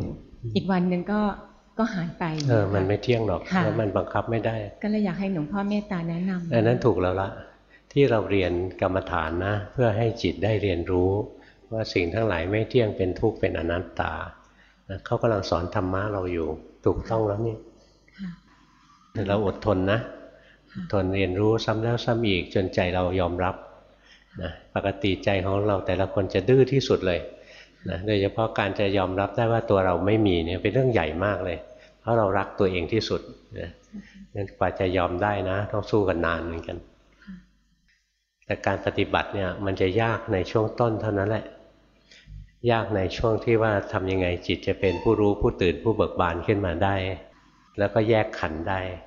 S11: อีกวันหนึ่งก็ก็หายไป
S1: เออมันไม่เที่ยงหรอก
S11: ค่ะ
S1: แล้วมันบังคับไม่ได้
S11: ก็เลยอยากให้หลวงพ่อเมตตาแนะนำ
S1: อันนั้นถูกแล้วละที่เราเรียนกรรมฐานนะ เพื่อให้จิตได้เรียนรู้ ว่าสิ่งทั้งหลายไม่เที่ยงเป็นทุกข์เป็นอนัตตานะเขากำลังสอนธรรมะเราอยู่ ถูกต้องแล้วนี่
S11: ค่ะ
S1: เราอดทนนะอด ทนเรียนรู้ซ้ำแล้วซ้ำอีกจนใจเรายอมรับนะปกติใจของเราแต่ละคนจะดื้อที่สุดเลยนะโดยเฉพาะการจะยอมรับได้ว่าตัวเราไม่มีเนี่ยเป็นเรื่องใหญ่มากเลย เพราะเรารักตัวเองที่สุดนะงั้นกว่าจะยอมได้นะ ต้องสู้กันนานเหมือนกัน แต่การปฏิบัติเนี่ยมันจะยากในช่วงต้นเท่านั้นแหละ ยากในช่วงที่ว่าทำยังไงจิตจะเป็นผู้รู้ผู้ตื่นผู้เบิกบานขึ้นมาได้ แล้วก็แยกขันธ์ได้นะ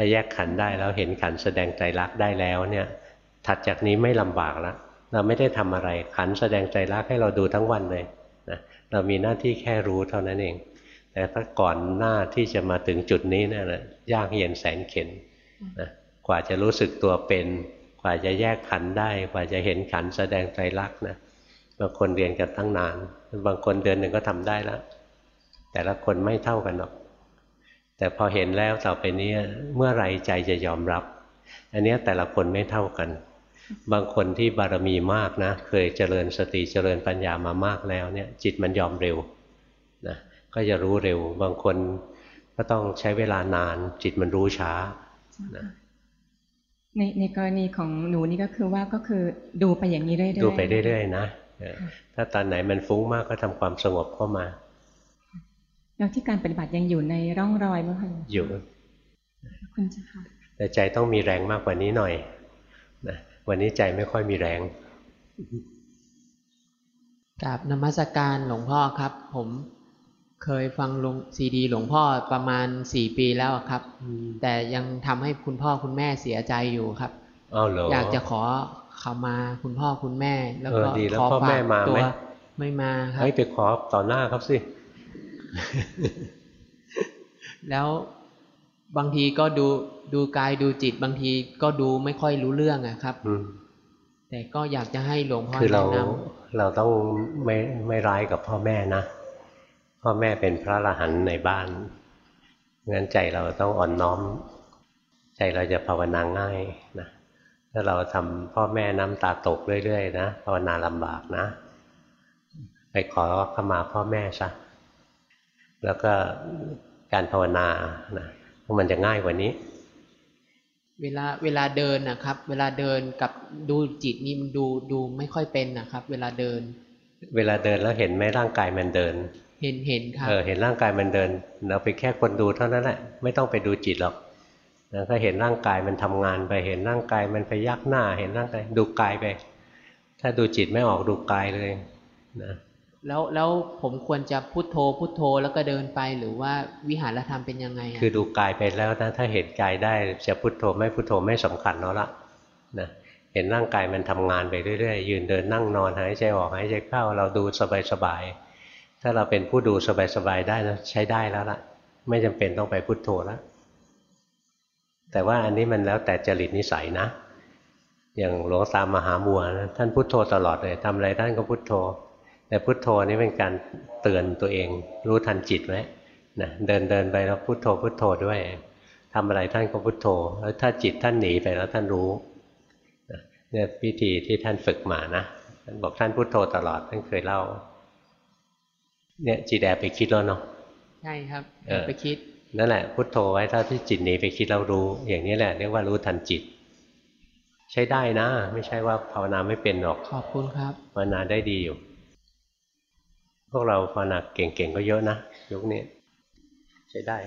S1: ถ้าแยกขันได้แล้วเห็นขันแสดงใจรักได้แล้วเนี่ย ถัดจากนี้ไม่ลำบากแล้วเราไม่ได้ทำอะไรขันแสดงใจรักให้เราดูทั้งวันเลยนะเรามีหน้าที่แค่รู้เท่านั้นเอง แต่ถ้าก่อนหน้าที่จะมาถึงจุดนี้เนี่ยนะยากเย็นแสนเข็ญนะกว่าจะรู้สึกตัวเป็น กว่าจะแยกขันได้ กว่าจะเห็นขันแสดงใจรักนะบางคนเรียนกันตั้งนาน บางคนเดือนหนึ่งก็ทำได้แล้วแต่ละคนไม่เท่ากันหรอก แต่พอเห็นแล้วต่อไปนี้เมื่อไรใจจะยอมรับ อันเนี้ยแต่ละคนไม่เท่ากัน บางคนที่บารมีมากนะ เคยเจริญสติเจริญปัญญามามากแล้วเนี่ย จิตมันยอมเร็วนะก็จะรู้เร็ว บางคนก็ต้องใช้เวลานาน จิตมันรู้ช้านะ
S11: ในในกรณีของหนูนี่ก็คือว่าก็คือดูไปอย่างนี้เรื่อยๆ
S1: ดูไปเรื่อยๆนะเออถ้าตอนไหนมันฟุ้งมากก็ทำความสงบเข้ามา
S11: แล้วที่การปฏิบัติยังอยู่ในร่องรอยมั้งคะ
S1: อยู่
S11: ขอบคุณเจ้าค่ะ
S1: แต่ใจต้องมีแรงมากกว่านี้หน่อยนะวันนี้ใจไม่ค่อยมีแรง
S12: กับนมัสการหลวงพ่อครับ ผมเคยฟังลงซีดี หลวงพ่อประมาณสี่ปีแล้วครับ แต่ยังทำให้คุณพ่อคุณแม่เสียใจอยู่ครับ
S1: อ้าวเหรอ
S12: อยากจะขอขมาคุณพ่อคุณแม่ แล้วก็
S1: เออดีแล้ว
S12: ขอ
S1: พ่อแม่
S12: ฝาก
S1: มา
S12: ตั
S1: ไหม
S12: วไม่มาครับ
S1: เฮ้ยไปขอต่อหน้าครับสิ
S12: แล้วบางทีก็ดูดูกายดูจิต บางทีก็ดูไม่ค่อยรู้เรื่องอะครับ
S1: อืม
S12: แต่ก็อยากจะให้หลวงพ่อ
S1: คือเรา
S12: แนะน
S1: เราต้องไม่ไม่ร้ายกับพ่อแม่นะพ่อแม่เป็นพระอรหันต์ในบ้านงั้นใจเราต้องอ่อนน้อม ใจเราจะภาวนาง่ายนะถ้าเราทำพ่อแม่น้ำตาตกเรื่อยๆนะภาวนาลำบากนะ ไปขอขมาพ่อแม่ซะ แล้วก็การภาวนานะมันจะง่ายกว่านี้ำ
S12: เวลาเวลาเดินนะครับ เวลาเดินกับดูจิตนี่มันดูดูไม่ค่อยเป็นนะครับ เวลาเดิน
S1: เวลาเดินแล้วเห็นไหมร่างกายมันเดิน
S12: เห็นเห็นครับ
S1: เออเห็นร่างกายมันเดิน เราไปนแค่คนดูเท่านั้นแหละไม่ต้องไปดูจิตหรอกนะก็เห็นร่างกายมันทำงานไปเห็นร่างกายมันไปยักหน้า เห็นร่างกายดูกายไป ถ้าดูจิตไม่ออกดูกายเลยนะ
S12: แล้วแล้วผมควรจะพุทโธพุทโธแล้วก็เดินไปหรือว่าวิหารธรรมเป็นยังไง
S1: คือดูกายไปแล้วนะถ้าเห็นกายได้จะพุทโธไม่พุทโธไม่สำคัญแล้วละนะเห็นร่างกายมันทำงานไปเรื่อยๆยืนเดินนั่งนอนหายใจออกหายใจเข้าเราดูสบายๆถ้าเราเป็นผู้ดูสบายๆได้นะใช้ได้แล้วล่ะ ไม่จำเป็นต้องไปพุทโธแล้วแต่ว่าอันนี้มันแล้วแต่จริตนิสัยนะ อย่างหลวงตามหาบัวนะท่านพุทโธตลอดเลยทำอะไรท่านก็พุทโธ แต่พุทโธนี่เป็นการเตือนตัวเอง รู้ทันจิตไว้นะเดินเดินไปแล้วพุทโธพุทโธด้วยทำอะไรท่านก็พุทโธ แล้วถ้าจิตท่านหนีไปแล้วท่านรู้นะเนี่ยวิธีที่ท่านฝึกมานะท่านบอกท่านพุทโธตลอดท่านเคยเล่า เนี่ยจิตแอบไปคิดแล้วเนาะ
S12: ใช่ครับ
S1: เออ
S12: ไปคิด
S1: นั่นแหละพุทโธไว้ถ้าที่จิตหนีไปคิดเรารู้ อย่างนี้แหละเรียกว่ารู้ทันจิต ใช้ได้นะ ไม่ใช่ว่าภาวนาไม่เป็นหรอก
S12: ขอบคุณครับ
S1: ภาวนาได้ดีอยู่ พวกเราภาวนาเก่งๆก็เยอะนะยุคนี้ใช้ได้